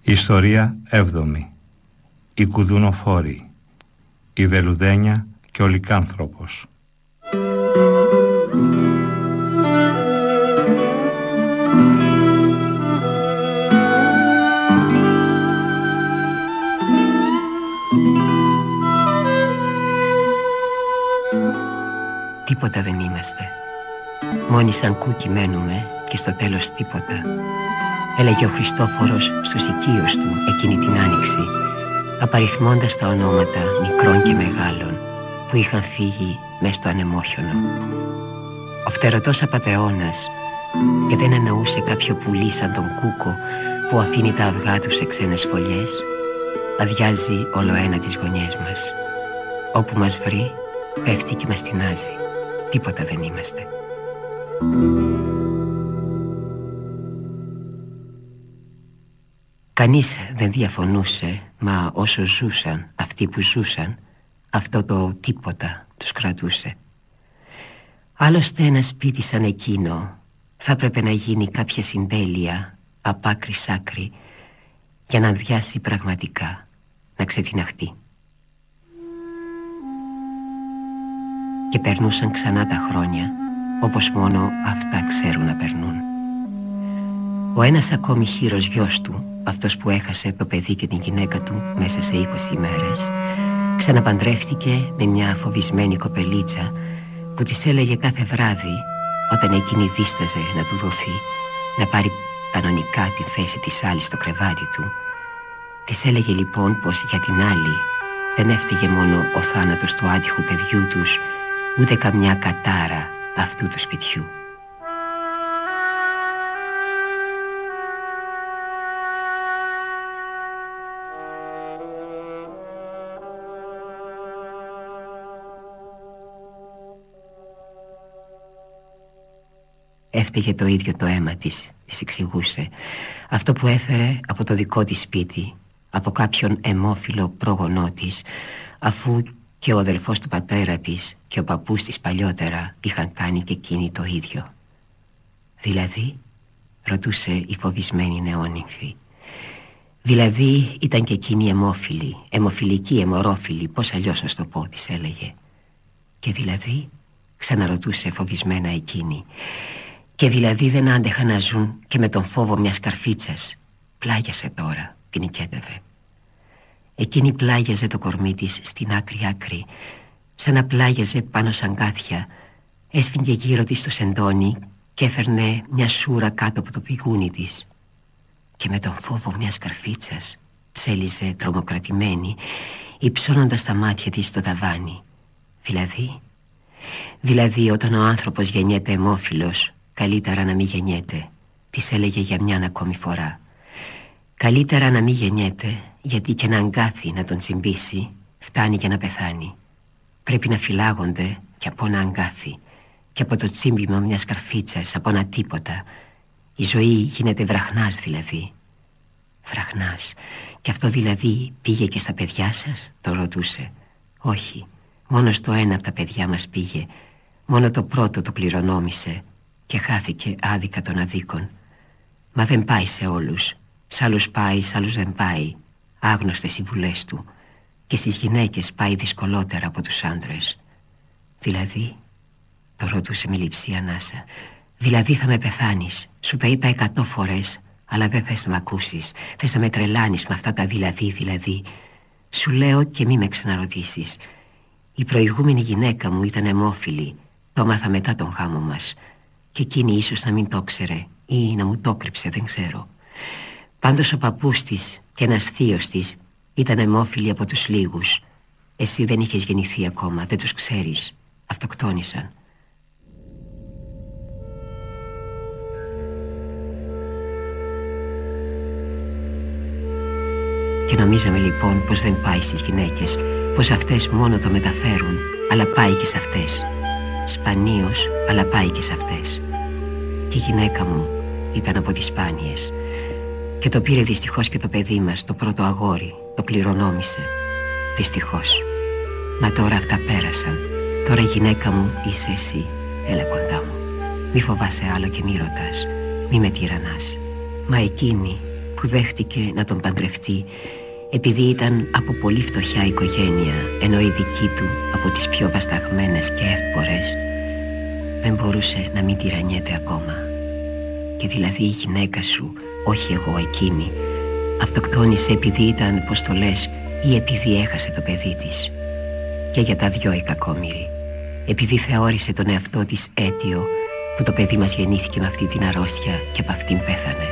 Ιστορία 7. Η Κουδουνοφόρη. Η Βελουδένια και ο Λικάνθρωπος. Τίποτα δεν είμαστε. Μόνοι σαν κούκι μένουμε και στο τέλος τίποτα. Έλεγε ο Χριστόφορος στους οικείους του εκείνη την άνοιξη, απαριθμώντας τα ονόματα μικρών και μεγάλων που είχαν φύγει μέσα στο ανεμόχιονο. Ο φτερωτός απατεώνας και δεν εννοούσε κάποιο πουλί σαν τον κούκο που αφήνει τα αυγά του σε ξένες φωλιές, αδειάζει όλο ένα τις γωνιές μας. Όπου μας βρει, πέφτει και μας τεινάζει. Τίποτα δεν είμαστε. Κανείς δεν διαφωνούσε, μα όσο ζούσαν αυτοί που ζούσαν, αυτό το τίποτα τους κρατούσε. Άλλωστε ένα σπίτι σαν εκείνο θα έπρεπε να γίνει κάποια συντέλεια απ' άκρη σ' άκρη για να αδειάσει πραγματικά, να ξετιναχτεί. Και περνούσαν ξανά τα χρόνια όπως μόνο αυτά ξέρουν να περνούν. Ο ένας ακόμη χείρος γιος του, αυτός που έχασε το παιδί και την γυναίκα του μέσα σε 20 ημέρες, ξαναπαντρεύτηκε με μια φοβισμένη κοπελίτσα που της έλεγε κάθε βράδυ όταν εκείνη δίσταζε να του δοθεί να πάρει κανονικά τη θέση της άλλης στο κρεβάτι του της έλεγε λοιπόν πως για την άλλη δεν έφταιγε μόνο ο θάνατος του άτυχου παιδιού τους ούτε καμιά κατάρα αυτού του σπιτιού. Έφταιγε το ίδιο το αίμα της, της εξηγούσε. Αυτό που έφερε από το δικό της σπίτι, από κάποιον αιμόφιλο πρόγονό της, αφού και ο αδελφός του πατέρα της και ο παππούς της παλιότερα είχαν κάνει και εκείνοι το ίδιο. Δηλαδή, ρωτούσε η φοβισμένη νεόνυμφη. Δηλαδή ήταν και εκείνη αιμόφιλη, αιμοφιλική, αιμορόφιλη, πώς αλλιώς να το πω, της έλεγε. Και δηλαδή, ξαναρωτούσε φοβισμένα εκείνη. Και δηλαδή δεν άντεχα να ζουν και με τον φόβο μιας καρφίτσας. Πλάγιασε τώρα, την οικέτευε. Εκείνη πλάγιαζε το κορμί της στην άκρη άκρη Σαν να πλάγιαζε πάνω σαν κάθια Έσφυγε γύρω της το σεντόνι Και έφερνε μια σούρα κάτω από το πηγούνι της Και με τον φόβο μιας καρφίτσας Ψέλιζε τρομοκρατημένη Υψώνοντας τα μάτια της στο ταβάνι Δηλαδή Δηλαδή όταν ο άνθρωπος γεννιέται αιμόφιλος Καλύτερα να μην γεννιέται Της έλεγε για μια ακόμη φορά Καλύτερα να μην γεννιέται γιατί και να αγκάθει να τον τσιμπήσει φτάνει για να πεθάνει. Πρέπει να φυλάγονται και από ένα αγκάθι και από το τσίμπημα μιας καρφίτσας, από ένα τίποτα. Η ζωή γίνεται βραχνάς δηλαδή. Βραχνάς. Και αυτό δηλαδή πήγε και στα παιδιά σας, το ρωτούσε. Όχι, μόνος στο ένα από τα παιδιά μας πήγε. Μόνο το πρώτο το κληρονόμησε και χάθηκε άδικα των αδίκων. Μα δεν πάει σε όλους. Σ' άλλους πάει, σ' άλλους δεν πάει άγνωστες οι βουλές του και στις γυναίκες πάει δυσκολότερα από τους άντρες. Δηλαδή, το ρωτούσε με λειψή ανάσα, δηλαδή θα με πεθάνεις, σου τα είπα εκατό φορές, αλλά δεν θες να με ακούσεις, θες να με τρελάνεις με αυτά τα δηλαδή, δηλαδή. Σου λέω και μη με ξαναρωτήσεις. Η προηγούμενη γυναίκα μου ήταν αιμόφιλη, το έμαθα μετά τον χάμο μας και εκείνη ίσως να μην το ξέρε ή να μου το κρύψε, δεν ξέρω. Πάντως ο παππούς της και ένας θείος της ήταν αιμόφιλοι από τους λίγους. Εσύ δεν είχες γεννηθεί ακόμα, δεν τους ξέρεις. Αυτοκτόνησαν. Και νομίζαμε λοιπόν πως δεν πάει στις γυναίκες, πως αυτές μόνο το μεταφέρουν, αλλά πάει και σε αυτές. Σπανίως, αλλά πάει και σε αυτές. Και η γυναίκα μου ήταν από τις σπάνιες. Και το πήρε δυστυχώς και το παιδί μας, το πρώτο αγόρι, το κληρονόμησε. Δυστυχώς. Μα τώρα αυτά πέρασαν. Τώρα η γυναίκα μου είσαι εσύ. Έλα κοντά μου. Μη φοβάσαι άλλο και μη ρωτάς. Μη με τυραννάς. Μα εκείνη, που δέχτηκε να τον παντρευτεί επειδή ήταν από πολύ φτωχιά οικογένεια ενώ η δική του από τις πιο βασταγμένες και εύπορες δεν μπορούσε να μην τυραννιέται ακόμα. Και δηλαδή η γυναίκα σου, όχι εγώ εκείνη αυτοκτόνησε επειδή ήταν, πως το λες, ή επειδή έχασε το παιδί της. Και για τα δυο η κακόμοιρη. Επειδή θεώρησε τον εαυτό της αίτιο που το παιδί μας γεννήθηκε με αυτή την αρρώστια και από αυτήν πέθανε.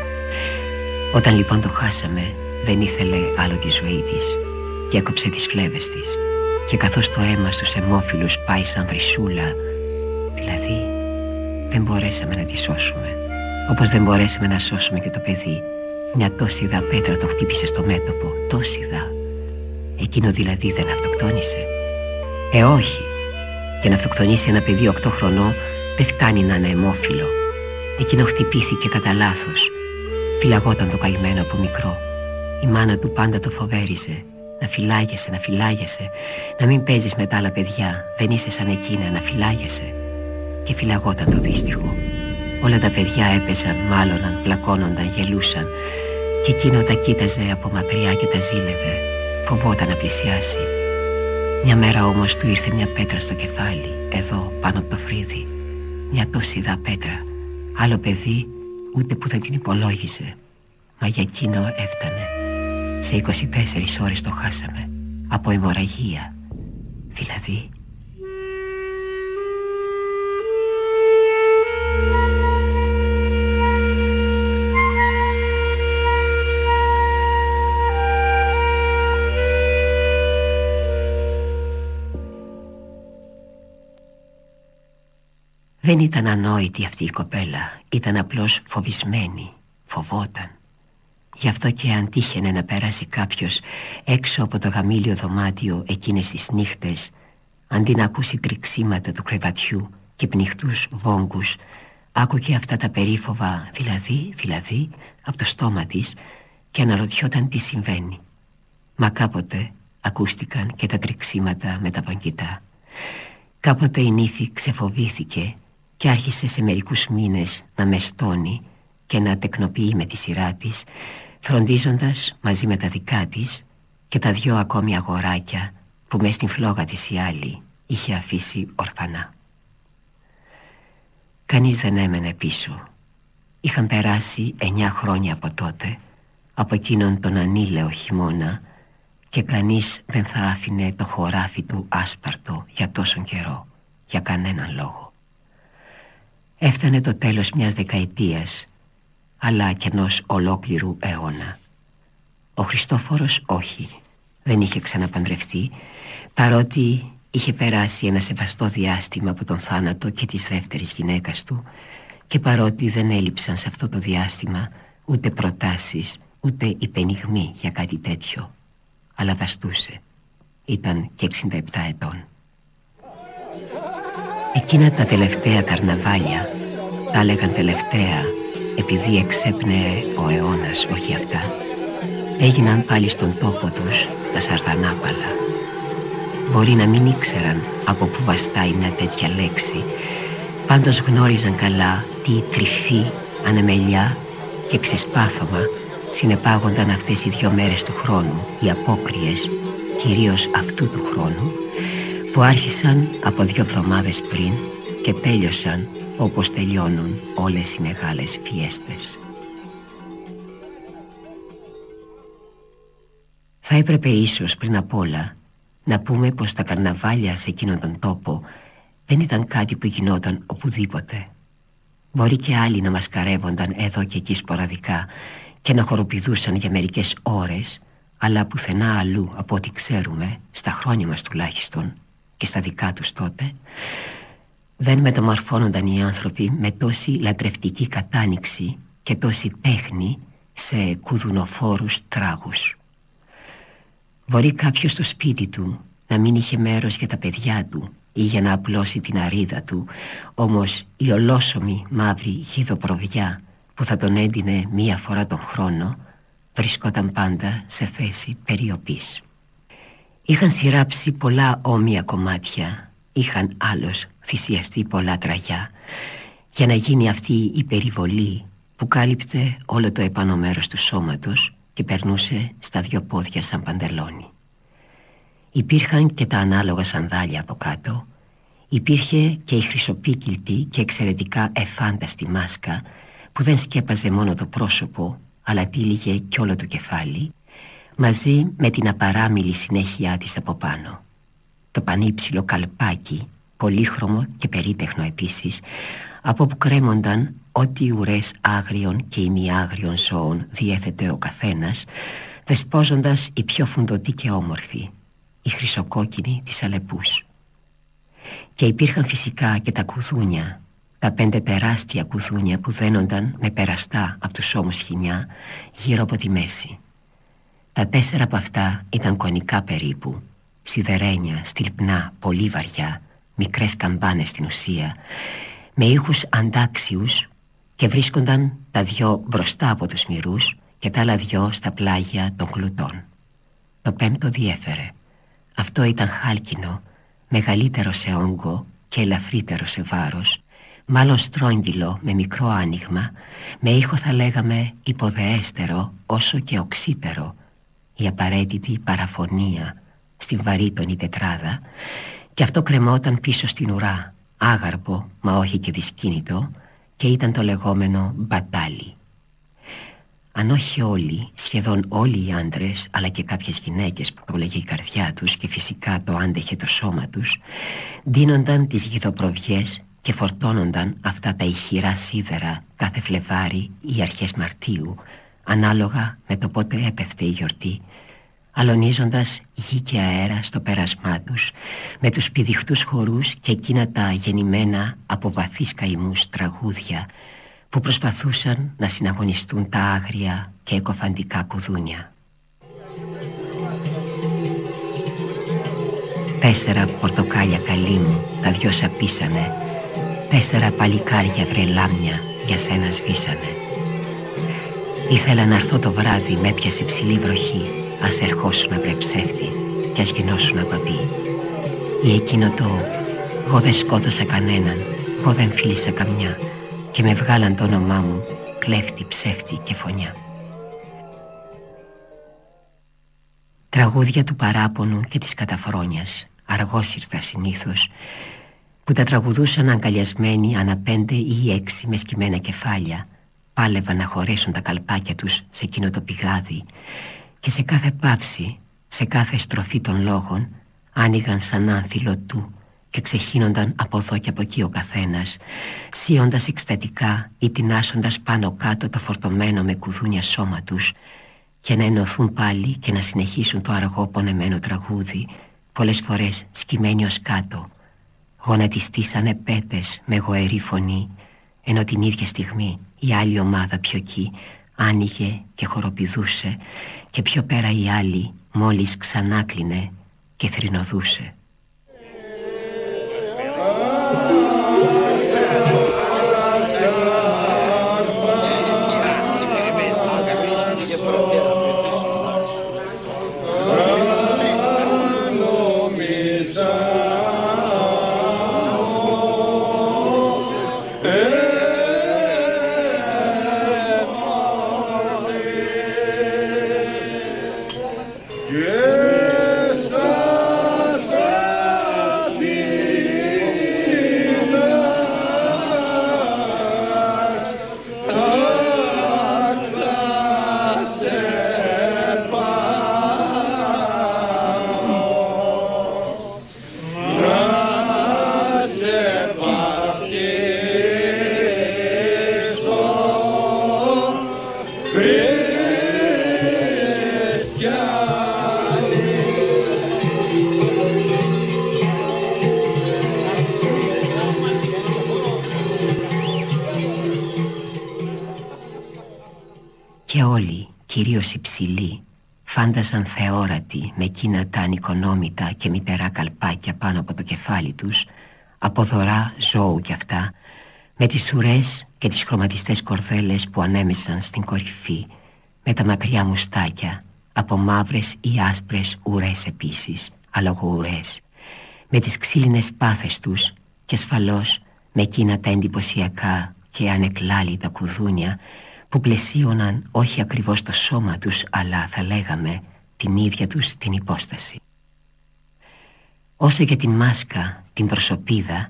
Όταν λοιπόν το χάσαμε δεν ήθελε άλλο τη ζωή της και έκοψε τις φλέβες της. Και καθώς το αίμα στους αιμόφυλους πάει σαν βρυσούλα δηλαδή δεν μπορέσαμε να τη σώσουμε. Όπως δεν μπορέσαμε να σώσουμε και το παιδί μια τόση δα πέτρα το χτύπησε στο μέτωπο τόση δα εκείνο δηλαδή δεν αυτοκτόνησε. Ε όχι. Για να αυτοκτονήσει ένα παιδί 8 χρονών δεν φτάνει να είναι αιμόφυλο εκείνο χτυπήθηκε κατά λάθος. φυλαγόταν το καημένο από μικρό. Η μάνα του πάντα το φοβέριζε. Να φυλάγεσαι, να φυλάγεσαι. Να μην παίζεις με τα άλλα παιδιά. Δεν είσαι σαν εκείνα, να φυλάγεσαι Και φυλαγόταν το δύστιχο. Όλα τα παιδιά έπαιζαν, μάλλοναν, πλακώνονταν, γελούσαν Και εκείνο τα κοίταζε από μακριά και τα ζήλευε. Φοβόταν να πλησιάσει. Μια μέρα όμως του ήρθε μια πέτρα στο κεφάλι Εδώ, πάνω από το φρύδι. Μια τόση δα πέτρα. Άλλο παιδί ούτε που δεν την υπολόγιζε. Μα για εκείνο έφτανε. Σε 24 ώρες το χάσαμε. Από αιμορραγία. Δηλαδή Δεν ήταν ανόητη αυτή η κοπέλα Ήταν απλώς φοβισμένη Φοβόταν Γι' αυτό και αν τύχαινε να περάσει κάποιος έξω από το γαμήλιο δωμάτιο εκείνες τις νύχτες αντί να ακούσει τριξίματα του κρεβατιού και πνιχτούς βόγκους άκουγε αυτά τα περίφοβα δηλαδή, δηλαδή από το στόμα της και αναρωτιόταν τι συμβαίνει. Μα κάποτε ακούστηκαν και τα τριξίματα με τα βαγγητά. Κάποτε η νύφη ξεφοβήθηκε και άρχισε σε μερικούς μήνες να με στώνει και να τεκνοποιεί με τη σειρά της φροντίζοντας μαζί με τα δικά της και τα δυο ακόμη αγοράκια που μες στην φλόγα της η άλλη είχε αφήσει ορφανά. Κανείς δεν έμενε πίσω. Είχαν περάσει εννιά χρόνια από τότε, από εκείνον τον ανήλαιο χειμώνα και κανείς δεν θα άφηνε το χωράφι του άσπαρτο για τόσον καιρό, για κανέναν λόγο. Έφτανε το τέλος μιας δεκαετίας αλλά και ενός ολόκληρου αιώνα. Ο Χριστόφορος όχι, δεν είχε ξαναπαντρευτεί, παρότι είχε περάσει ένα σεβαστό διάστημα από τον θάνατο και της δεύτερης γυναίκας του και παρότι δεν έλειψαν σε αυτό το διάστημα ούτε προτάσεις, ούτε υπενιγμοί για κάτι τέτοιο. Αλλά βαστούσε. Ήταν και 67 ετών. Εκείνα τα τελευταία καρναβάλια, τα έλεγαν τελευταία επειδή εξέπνεε ο αιώνας, όχι αυτά, έγιναν πάλι στον τόπο τους τα σαρδανάπαλα. Μπορεί να μην ήξεραν από πού βαστάει μια τέτοια λέξη, πάντως γνώριζαν καλά τι τρυφή, ανεμελιά και ξεσπάθωμα συνεπάγονταν αυτές οι δυο μέρες του χρόνου, οι απόκριες, κυρίως αυτού του χρόνου, που άρχισαν από δύο εβδομάδες πριν και τέλειωσαν όπως τελειώνουν όλες οι μεγάλες φιέστες. Θα έπρεπε ίσως πριν απ' όλα να πούμε πως τα καρναβάλια σε εκείνον τον τόπο δεν ήταν κάτι που γινόταν οπουδήποτε. Μπορεί και άλλοι να μασκαρεύονταν εδώ και εκεί σποραδικά και να χοροπηδούσαν για μερικές ώρες αλλά πουθενά αλλού από ό,τι ξέρουμε, στα χρόνια μας τουλάχιστον και στα δικά τους τότε δεν μεταμορφώνονταν οι άνθρωποι με τόση λατρευτική κατάνοιξη και τόση τέχνη σε κουδουνοφόρους τράγους. Μπορεί κάποιος στο σπίτι του να μην είχε μέρος για τα παιδιά του ή για να απλώσει την αρίδα του, όμως η ολόσωμη μαύρη γίδοπροβιά που θα τον έντυνε μία φορά τον χρόνο βρισκόταν πάντα σε θέση περιοπής. Είχαν σειράψει πολλά όμοια κομμάτια, είχαν άλλος θυσιαστεί πολλά τραγιά. Για να γίνει αυτή η περιβολή που που κάλυπτε όλο το επάνω μέρος του σώματος και περνούσε στα δυο πόδια σαν παντελόνι. Υπήρχαν και τα ανάλογα σανδάλια από κάτω, υπήρχε και η χρυσοπίκυλτη και εξαιρετικά εφάνταστη μάσκα που δεν σκέπαζε μόνο το πρόσωπο αλλά τύλιγε κι όλο το κεφάλι μαζί με την απαράμιλη συνέχειά της από πάνω. Το πανύψηλο καλπάκι, πολύχρωμο και περίτεχνο επίσης, από που κρέμονταν ό,τι ουρές άγριων και ημιάγριων ζώων διέθετε ο καθένας, δεσπόζοντας η πιο φουντωτή και όμορφη, η χρυσοκόκκινη της Αλεπούς. Και υπήρχαν φυσικά και τα κουδούνια, τα πέντε τεράστια κουδούνια που δένονταν με περαστά από τους ώμους χινιά γύρω από τη μέση. Τα τέσσερα από αυτά ήταν κονικά περίπου, σιδερένια, στυλπνά, πολύ βαριά, μικρές καμπάνες στην ουσία, με ήχους αντάξιους και βρίσκονταν τα δυο μπροστά από τους μυρούς και τα άλλα δυο στα πλάγια των κλουτών. Το πέμπτο διέφερε. Αυτό ήταν χάλκινο, μεγαλύτερο σε όγκο και ελαφρύτερο σε βάρος, μάλλον στρόγγυλο με μικρό άνοιγμα, με ήχο θα λέγαμε υποδεέστερο όσο και οξύτερο, η απαραίτητη παραφωνία στην βαρύτονη τετράδα και αυτό κρεμόταν πίσω στην ουρά, άγαρπο μα όχι και δυσκίνητο και ήταν το λεγόμενο μπατάλι. Αν όχι όλοι, σχεδόν όλοι οι άντρες αλλά και κάποιες γυναίκες που το λέγε η καρδιά τους και φυσικά το άντεχε το σώμα τους δίνονταν τις γιδοπροβιές και φορτώνονταν αυτά τα ηχηρά σίδερα κάθε Φλεβάρι ή αρχές Μαρτίου ανάλογα με το πότε έπεφτε η γιορτή αλωνίζοντας γη και αέρα στο πέρασμά τους με τους πηδιχτούς χορούς και εκείνα τα γεννημένα από βαθείς καημούς τραγούδια που προσπαθούσαν να συναγωνιστούν τα άγρια και εκοφαντικά κουδούνια. Τέσσερα πορτοκάλια καλή μου τα δυο σαπίσανε Τέσσερα παλικάρια βρελάμια για σένα σβήσανε Ήθελα να έρθω το βράδυ με έπιασε ψηλή βροχή Ας ερχόσουν βρε ψεύτη κι ας γινώσουν παπί Ή εκείνο το «Εγώ δεν σκότωσα κανέναν, εγώ δεν φίλησα καμιά» και με βγάλαν το όνομά μου κλέφτη, ψεύτη και φωνιά. Τραγούδια του παράπονου και της καταφρόνιας, αργόσυρτα συνήθως, που τα τραγουδούσαν αγκαλιασμένοι ανά πέντε ή έξι με σκυμμένα κεφάλια, πάλευαν να χωρέσουν τα καλπάκια τους σε εκείνο το πηγάδι και σε κάθε παύση, σε κάθε στροφή των λόγων, άνοιγαν σαν άνθυλο του και ξεχύνονταν από εδώ και από εκεί ο καθένας, σύοντας εκστατικά ή τεινάσοντας πάνω κάτω το φορτωμένο με κουδούνια σώμα τους και να ενωθούν πάλι και να συνεχίσουν το αργό πονεμένο τραγούδι, πολλές φορές σκυμμένοι ως κάτω, γονατιστήσανε πέτες με γοερή φωνή, ενώ την ίδια στιγμή η άλλη ομάδα πιο εκεί άνοιγε και χοροπηδούσε και πιο πέρα η άλλη μόλις ξανάκλινε και θρηνοδούσε. Φάντασαν θεόρατοι με εκείνα τα ανοικονόμητα και μητερά καλπάκια πάνω από το κεφάλι τους από δωρά ζώου κι αυτά με τις ουρές και τις χρωματιστές κορδέλες που ανέμισαν στην κορυφή με τα μακριά μουστάκια από μαύρες ή άσπρες ουρές επίσης αλογοουρές με τις ξύλινες πάθες τους και ασφαλώς με εκείνα τα εντυπωσιακά και ανεκλάλητα κουδούνια που πλαισίωναν όχι ακριβώς το σώμα τους αλλά θα λέγαμε την ίδια τους την υπόσταση. Όσο για την μάσκα, την προσωπίδα,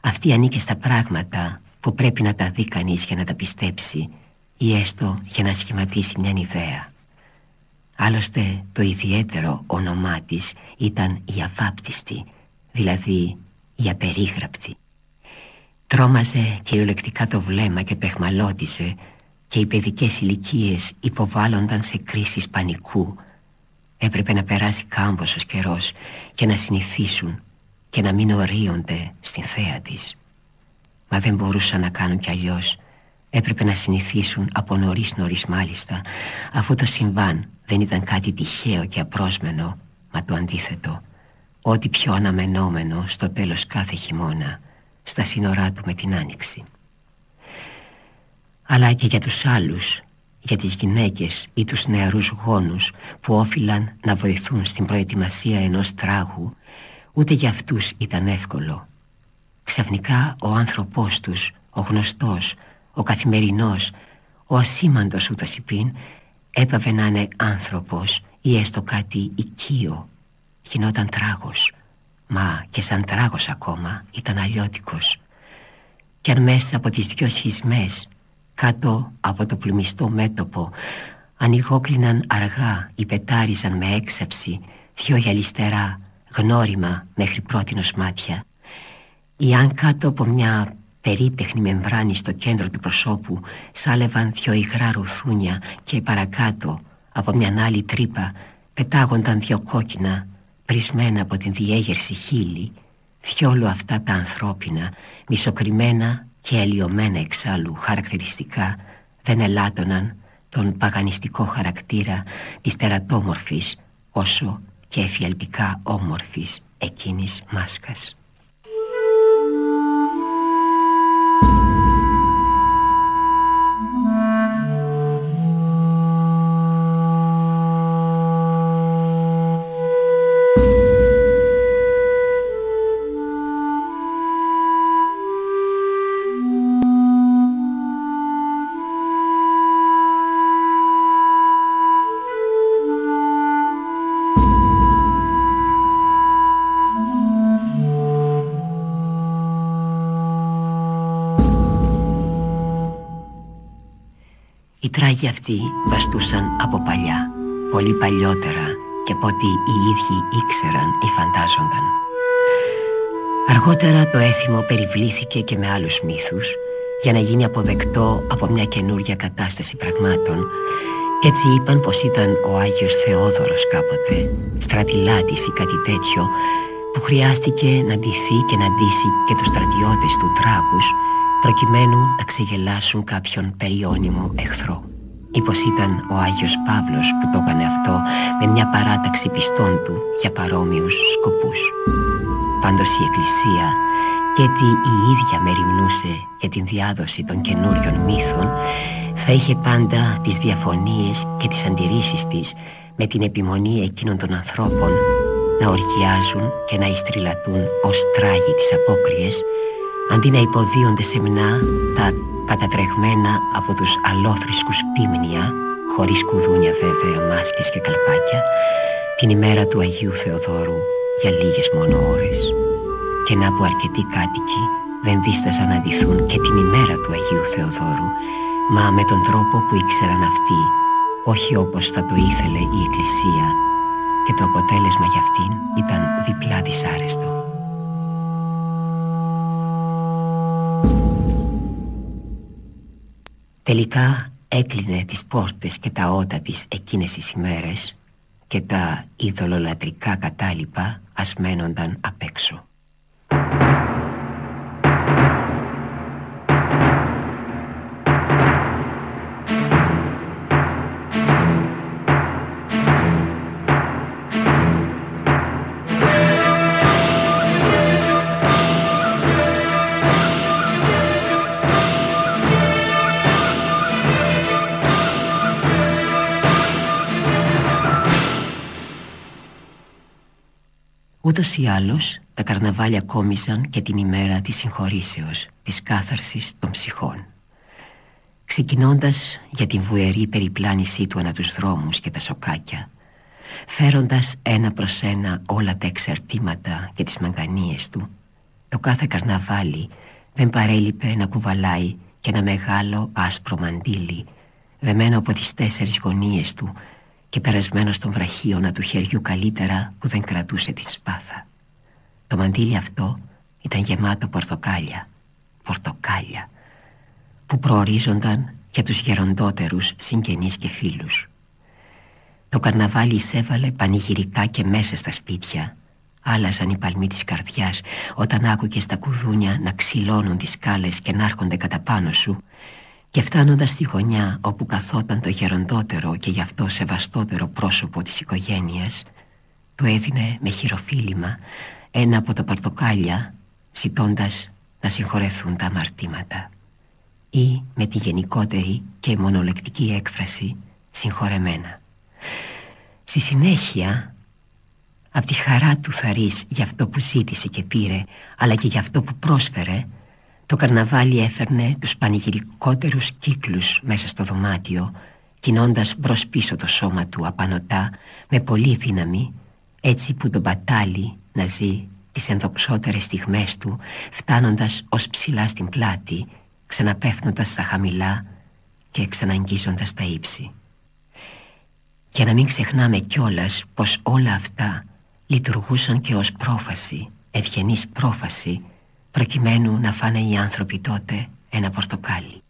αυτή ανήκε στα πράγματα που πρέπει να τα δει κανείς για να τα πιστέψει ή έστω για να σχηματίσει μια ιδέα. Άλλωστε το ιδιαίτερο όνομά της ήταν η αβάπτιστη, δηλαδή η απερίγραπτη. Τρώμαζε κυριολεκτικά το βλέμμα και το εχμαλώτιζε και οι παιδικές ηλικίες υποβάλλονταν σε κρίσεις πανικού. Έπρεπε να περάσει κάμποσος καιρός και να συνηθίσουν και να μην ορίονται στην θέα της. Μα δεν μπορούσαν να κάνουν κι αλλιώς. Έπρεπε να συνηθίσουν από νωρίς νωρίς μάλιστα, αφού το συμβάν δεν ήταν κάτι τυχαίο και απρόσμενο, μα το αντίθετο. Ό,τι πιο αναμενόμενο στο τέλος κάθε χειμώνα, στα σύνορά του με την άνοιξη. Αλλά και για τους άλλους, για τις γυναίκες ή τους νεαρούς γόνους που όφυλαν να βοηθούν στην προετοιμασία ενός τράγου, ούτε για αυτούς ήταν εύκολο. Ξαφνικά ο άνθρωπός τους, ο γνωστός, ο καθημερινός, ο ασήμαντος ούτως υπήν, έπαβε να είναι άνθρωπος ή έστω κάτι οικείο. Γινόταν τράγος, μα και σαν τράγος ακόμα ήταν αλλιώτικος. Κι αν μέσα από τις δυο σχισμές, κάτω από το πλουμιστό μέτωπο, ανοιγόκλιναν αργά ή πετάριζαν με έξαψη δυο γυαλιστερά, γνώριμα μέχρι πρότινος μάτια, ή αν κάτω από μια περίτεχνη μεμβράνη στο κέντρο του προσώπου σάλευαν δυο υγρά ρουθούνια και παρακάτω από μια άλλη τρύπα πετάγονταν δυο κόκκινα πρισμένα από την διέγερση χείλη δυόλου αυτά τα ανθρώπινα μισοκριμένα και αλλοιωμένα εξάλλου χαρακτηριστικά δεν ελάττωναν τον παγανιστικό χαρακτήρα της τερατόμορφης όσο και εφιαλτικά όμορφης εκείνης μάσκας. Τράγοι αυτοί βαστούσαν από παλιά, πολύ παλιότερα και από ό,τι οι ίδιοι ήξεραν ή φαντάζονταν. Αργότερα το έθιμο περιβλήθηκε και με άλλους μύθους για να γίνει αποδεκτό από μια καινούργια κατάσταση πραγμάτων. Και έτσι είπαν πως ήταν ο Άγιος Θεόδωρος κάποτε, στρατιλάτης ή κάτι τέτοιο που χρειάστηκε να ντυθεί και να ντύσει και τους στρατιώτες του τράγους προκειμένου να ξεγελάσουν κάποιον περιώνυμο εχθρό ή πως ήταν ο Άγιος Παύλος που το έκανε αυτό με μια παράταξη πιστών του για παρόμοιους σκοπούς. Πάντως η Εκκλησία και τι η ίδια μεριμνούσε για την διάδοση των καινούριων μύθων θα είχε πάντα τις διαφωνίες και τις αντιρρήσεις της με την επιμονή εκείνων των ανθρώπων να οργιάζουν και να ιστριλατούν ως τράγοι τις απόκριες αντί να υποδίονται σεμνά τα κατατρεγμένα από τους αλόθρησκους πίμνια, χωρίς κουδούνια βέβαια, μάσκες και καλπάκια, την ημέρα του Αγίου Θεοδόρου για λίγες μόνο ώρες. Και να που αρκετοί κάτοικοι δεν δίσταζαν να ντυθούν και την ημέρα του Αγίου Θεοδόρου, μα με τον τρόπο που ήξεραν αυτοί, όχι όπως θα το ήθελε η Εκκλησία, και το αποτέλεσμα για αυτήν ήταν διπλά δυσάρεστο. Τελικά έκλεινε τις πόρτες και τα ότα της εκείνες τις ημέρες και τα ειδωλολατρικά κατάλοιπα ασμένονταν απ' έξω. Ούτως ή άλλως τα καρναβάλια κόμισαν και την ημέρα της συγχωρήσεως, της κάθαρσης των ψυχών. ξεκινώντας για την βουερή περιπλάνησή του ανά τους δρόμους και τα σοκάκια φέροντας ένα προς ένα όλα τα εξαρτήματα και τις μαγκανίες του το κάθε καρναβάλι δεν παρέλειπε να κουβαλάει και ένα μεγάλο άσπρο μαντίλι δεμένο από τις τέσσερις γωνίες του και περασμένο στον βραχίωνα του χεριού καλύτερα που δεν κρατούσε την σπάθα. Το μαντίλι αυτό ήταν γεμάτο πορτοκάλια, πορτοκάλια, που προορίζονταν για τους γεροντότερους συγγενείς και φίλους. Το καρναβάλι εισέβαλε πανηγυρικά και μέσα στα σπίτια. Άλλαζαν οι παλμοί της καρδιάς όταν άκουγες τα κουδούνια να ξυλώνουν τις σκάλες και να έρχονται κατά πάνω σου και φτάνοντας στη γωνιά όπου καθόταν το γεροντότερο και γι' αυτό σεβαστότερο πρόσωπο της οικογένειας του έδινε με χειροφίλημα ένα από τα παρτοκάλια ζητώντας να συγχωρεθούν τα αμαρτήματα ή με τη γενικότερη και μονολεκτική έκφραση συγχωρεμένα. Στη συνέχεια από τη χαρά του θαρής για αυτό που ζήτησε και πήρε αλλά και για αυτό που πρόσφερε το καρναβάλι έφερνε τους πανηγυρικότερους κύκλους μέσα στο δωμάτιο κινώντας μπρος πίσω το σώμα του απανωτά με πολύ δύναμη έτσι που τον πατάλι να ζει τις ενδοξότερες στιγμές του φτάνοντας ως ψηλά στην πλάτη ξαναπέφτοντας στα χαμηλά και ξαναγγίζοντας τα ύψη. Για να μην ξεχνάμε κιόλας πως όλα αυτά λειτουργούσαν και ως πρόφαση, ευγενής πρόφαση προκειμένου να φάνε οι άνθρωποι τότε ένα πορτοκάλι.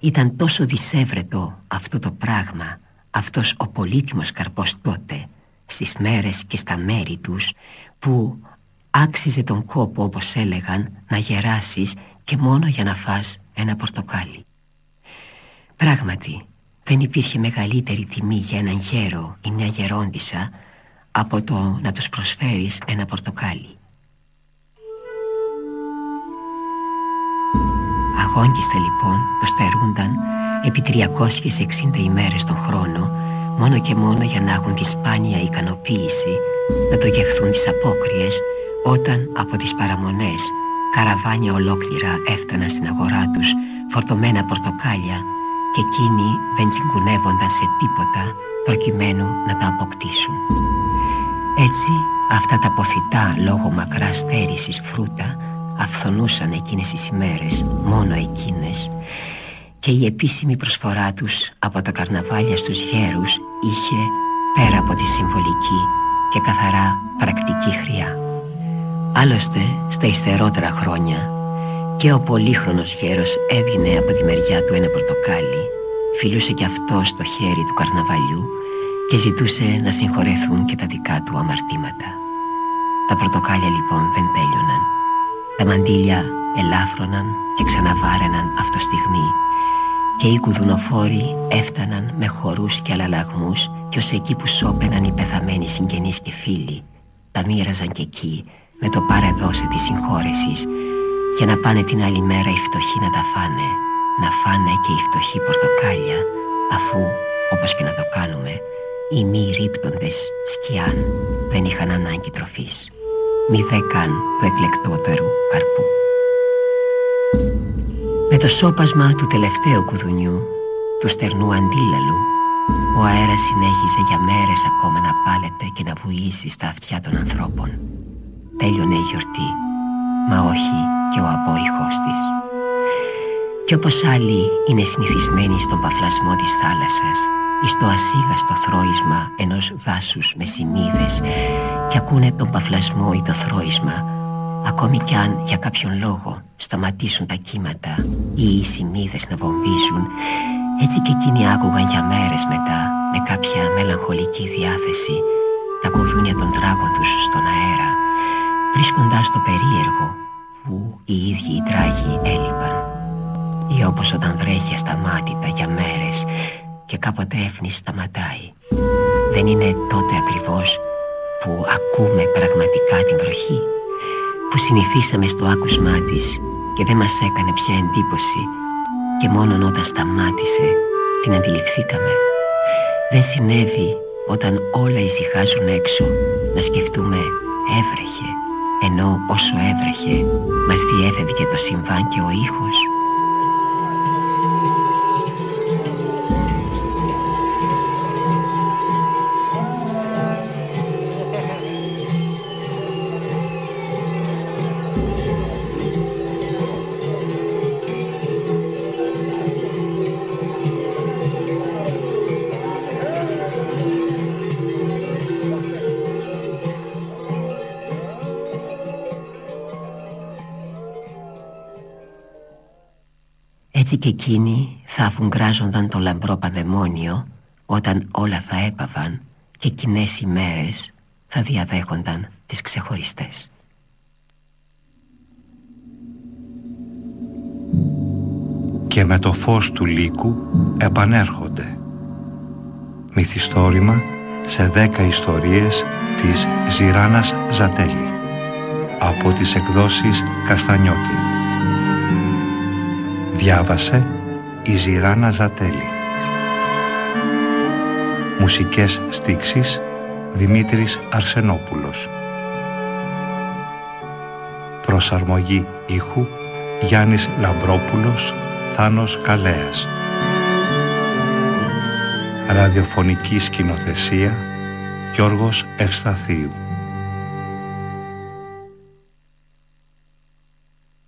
Ήταν τόσο δυσέβρετο αυτό το πράγμα, αυτός ο πολύτιμος καρπός τότε, στις μέρες και στα μέρη τους, που άξιζε τον κόπο όπως έλεγαν να γεράσεις και μόνο για να φας ένα πορτοκάλι. Πράγματι, δεν υπήρχε μεγαλύτερη τιμή για έναν γέρο ή μια γερόντισσα από το να τους προσφέρεις ένα πορτοκάλι. Αγόγγιστα λοιπόν το στερούνταν επί 360 ημέρες τον χρόνο μόνο και μόνο για να έχουν τη σπάνια ικανοποίηση να το γευθούν τις απόκριες όταν από τις παραμονές καραβάνια ολόκληρα έφταναν στην αγορά τους φορτωμένα πορτοκάλια και εκείνοι δεν τσιγκουνεύονταν σε τίποτα προκειμένου να τα αποκτήσουν. Έτσι αυτά τα ποθητά λόγω μακράς στέρησης φρούτα αυθονούσαν εκείνες τις ημέρες, μόνο εκείνες και η επίσημη προσφορά τους από τα καρναβάλια στους γέρους είχε, πέρα από τη συμβολική και καθαρά πρακτική χρειά. Άλλωστε, στα υστερότερα χρόνια και ο πολύχρονος γέρος έδινε από τη μεριά του ένα πορτοκάλι, φιλούσε κι αυτό στο χέρι του καρναβαλιού και ζητούσε να συγχωρεθούν και τα δικά του αμαρτήματα. Τα πορτοκάλια λοιπόν δεν τέλειωναν τα μαντήλια ελάφρωναν και ξαναβάραιναν αυτό στιγμή και οι κουδουνοφόροι έφταναν με χορούς και αλλαλαγμούς και ως εκεί που σώπαιναν οι πεθαμένοι συγγενείς και φίλοι τα μοίραζαν και εκεί με το παρεδώσε της συγχώρεσης για να πάνε την άλλη μέρα οι φτωχοί να τα φάνε να φάνε και οι φτωχοί πορτοκάλια αφού όπως και να το κάνουμε οι μη ρίπτοντες σκιάν δεν είχαν ανάγκη τροφής μη δε καν του εκλεκτότερου καρπού. Με το σώπασμα του τελευταίου κουδουνιού, του στερνού αντίλαλου, ο αέρας συνέχιζε για μέρες ακόμα να πάλεται και να βουήσει στα αυτιά των ανθρώπων. Τέλειωνε η γιορτή, μα όχι και ο απόϊχος της. Κι όπως άλλοι είναι συνηθισμένοι στον παφλασμό της θάλασσας, εις το ασίγαστο θρόισμα ενός δάσους με σημείδες και ακούνε τον παφλασμό ή το θρόισμα ακόμη κι αν για κάποιον λόγο σταματήσουν τα κύματα ή οι σημείδες να βομβίζουν έτσι και εκείνοι άκουγαν για μέρες μετά με κάποια μελαγχολική διάθεση τα κουδούνια των τράγων τους στον αέρα βρίσκοντας το περίεργο που οι ίδιοι οι τράγοι έλειπαν ή όπως όταν βρέχει ασταμάτητα για μέρες και κάποτε έφνη σταματάει. Δεν είναι τότε ακριβώς που ακούμε πραγματικά την βροχή, που συνηθίσαμε στο άκουσμά της και δεν μας έκανε πια εντύπωση και μόνον όταν σταμάτησε την αντιληφθήκαμε. Δεν συνέβη όταν όλα ησυχάζουν έξω να σκεφτούμε έβρεχε, ενώ όσο έβρεχε μας διέφευγε το συμβάν και ο ήχος. Έτσι και εκείνοι θα αφουγκράζονταν το λαμπρό πανδαιμόνιο όταν όλα θα έπαβαν και κοινές ημέρες θα διαδέχονταν τις ξεχωριστές. Και με το φως του λύκου επανέρχονται. Μυθιστόρημα σε δέκα ιστορίες της Ζηράνας Ζατέλη από τις εκδόσεις Καστανιώτη. Διάβασε η Ζηράνα Ζατέλη. Μουσικές στίξεις Δημήτρης Αρσενόπουλος. Προσαρμογή ήχου Γιάννης Λαμπρόπουλος, Θάνος Καλέας. Ραδιοφωνική σκηνοθεσία Γιώργος Ευσταθίου.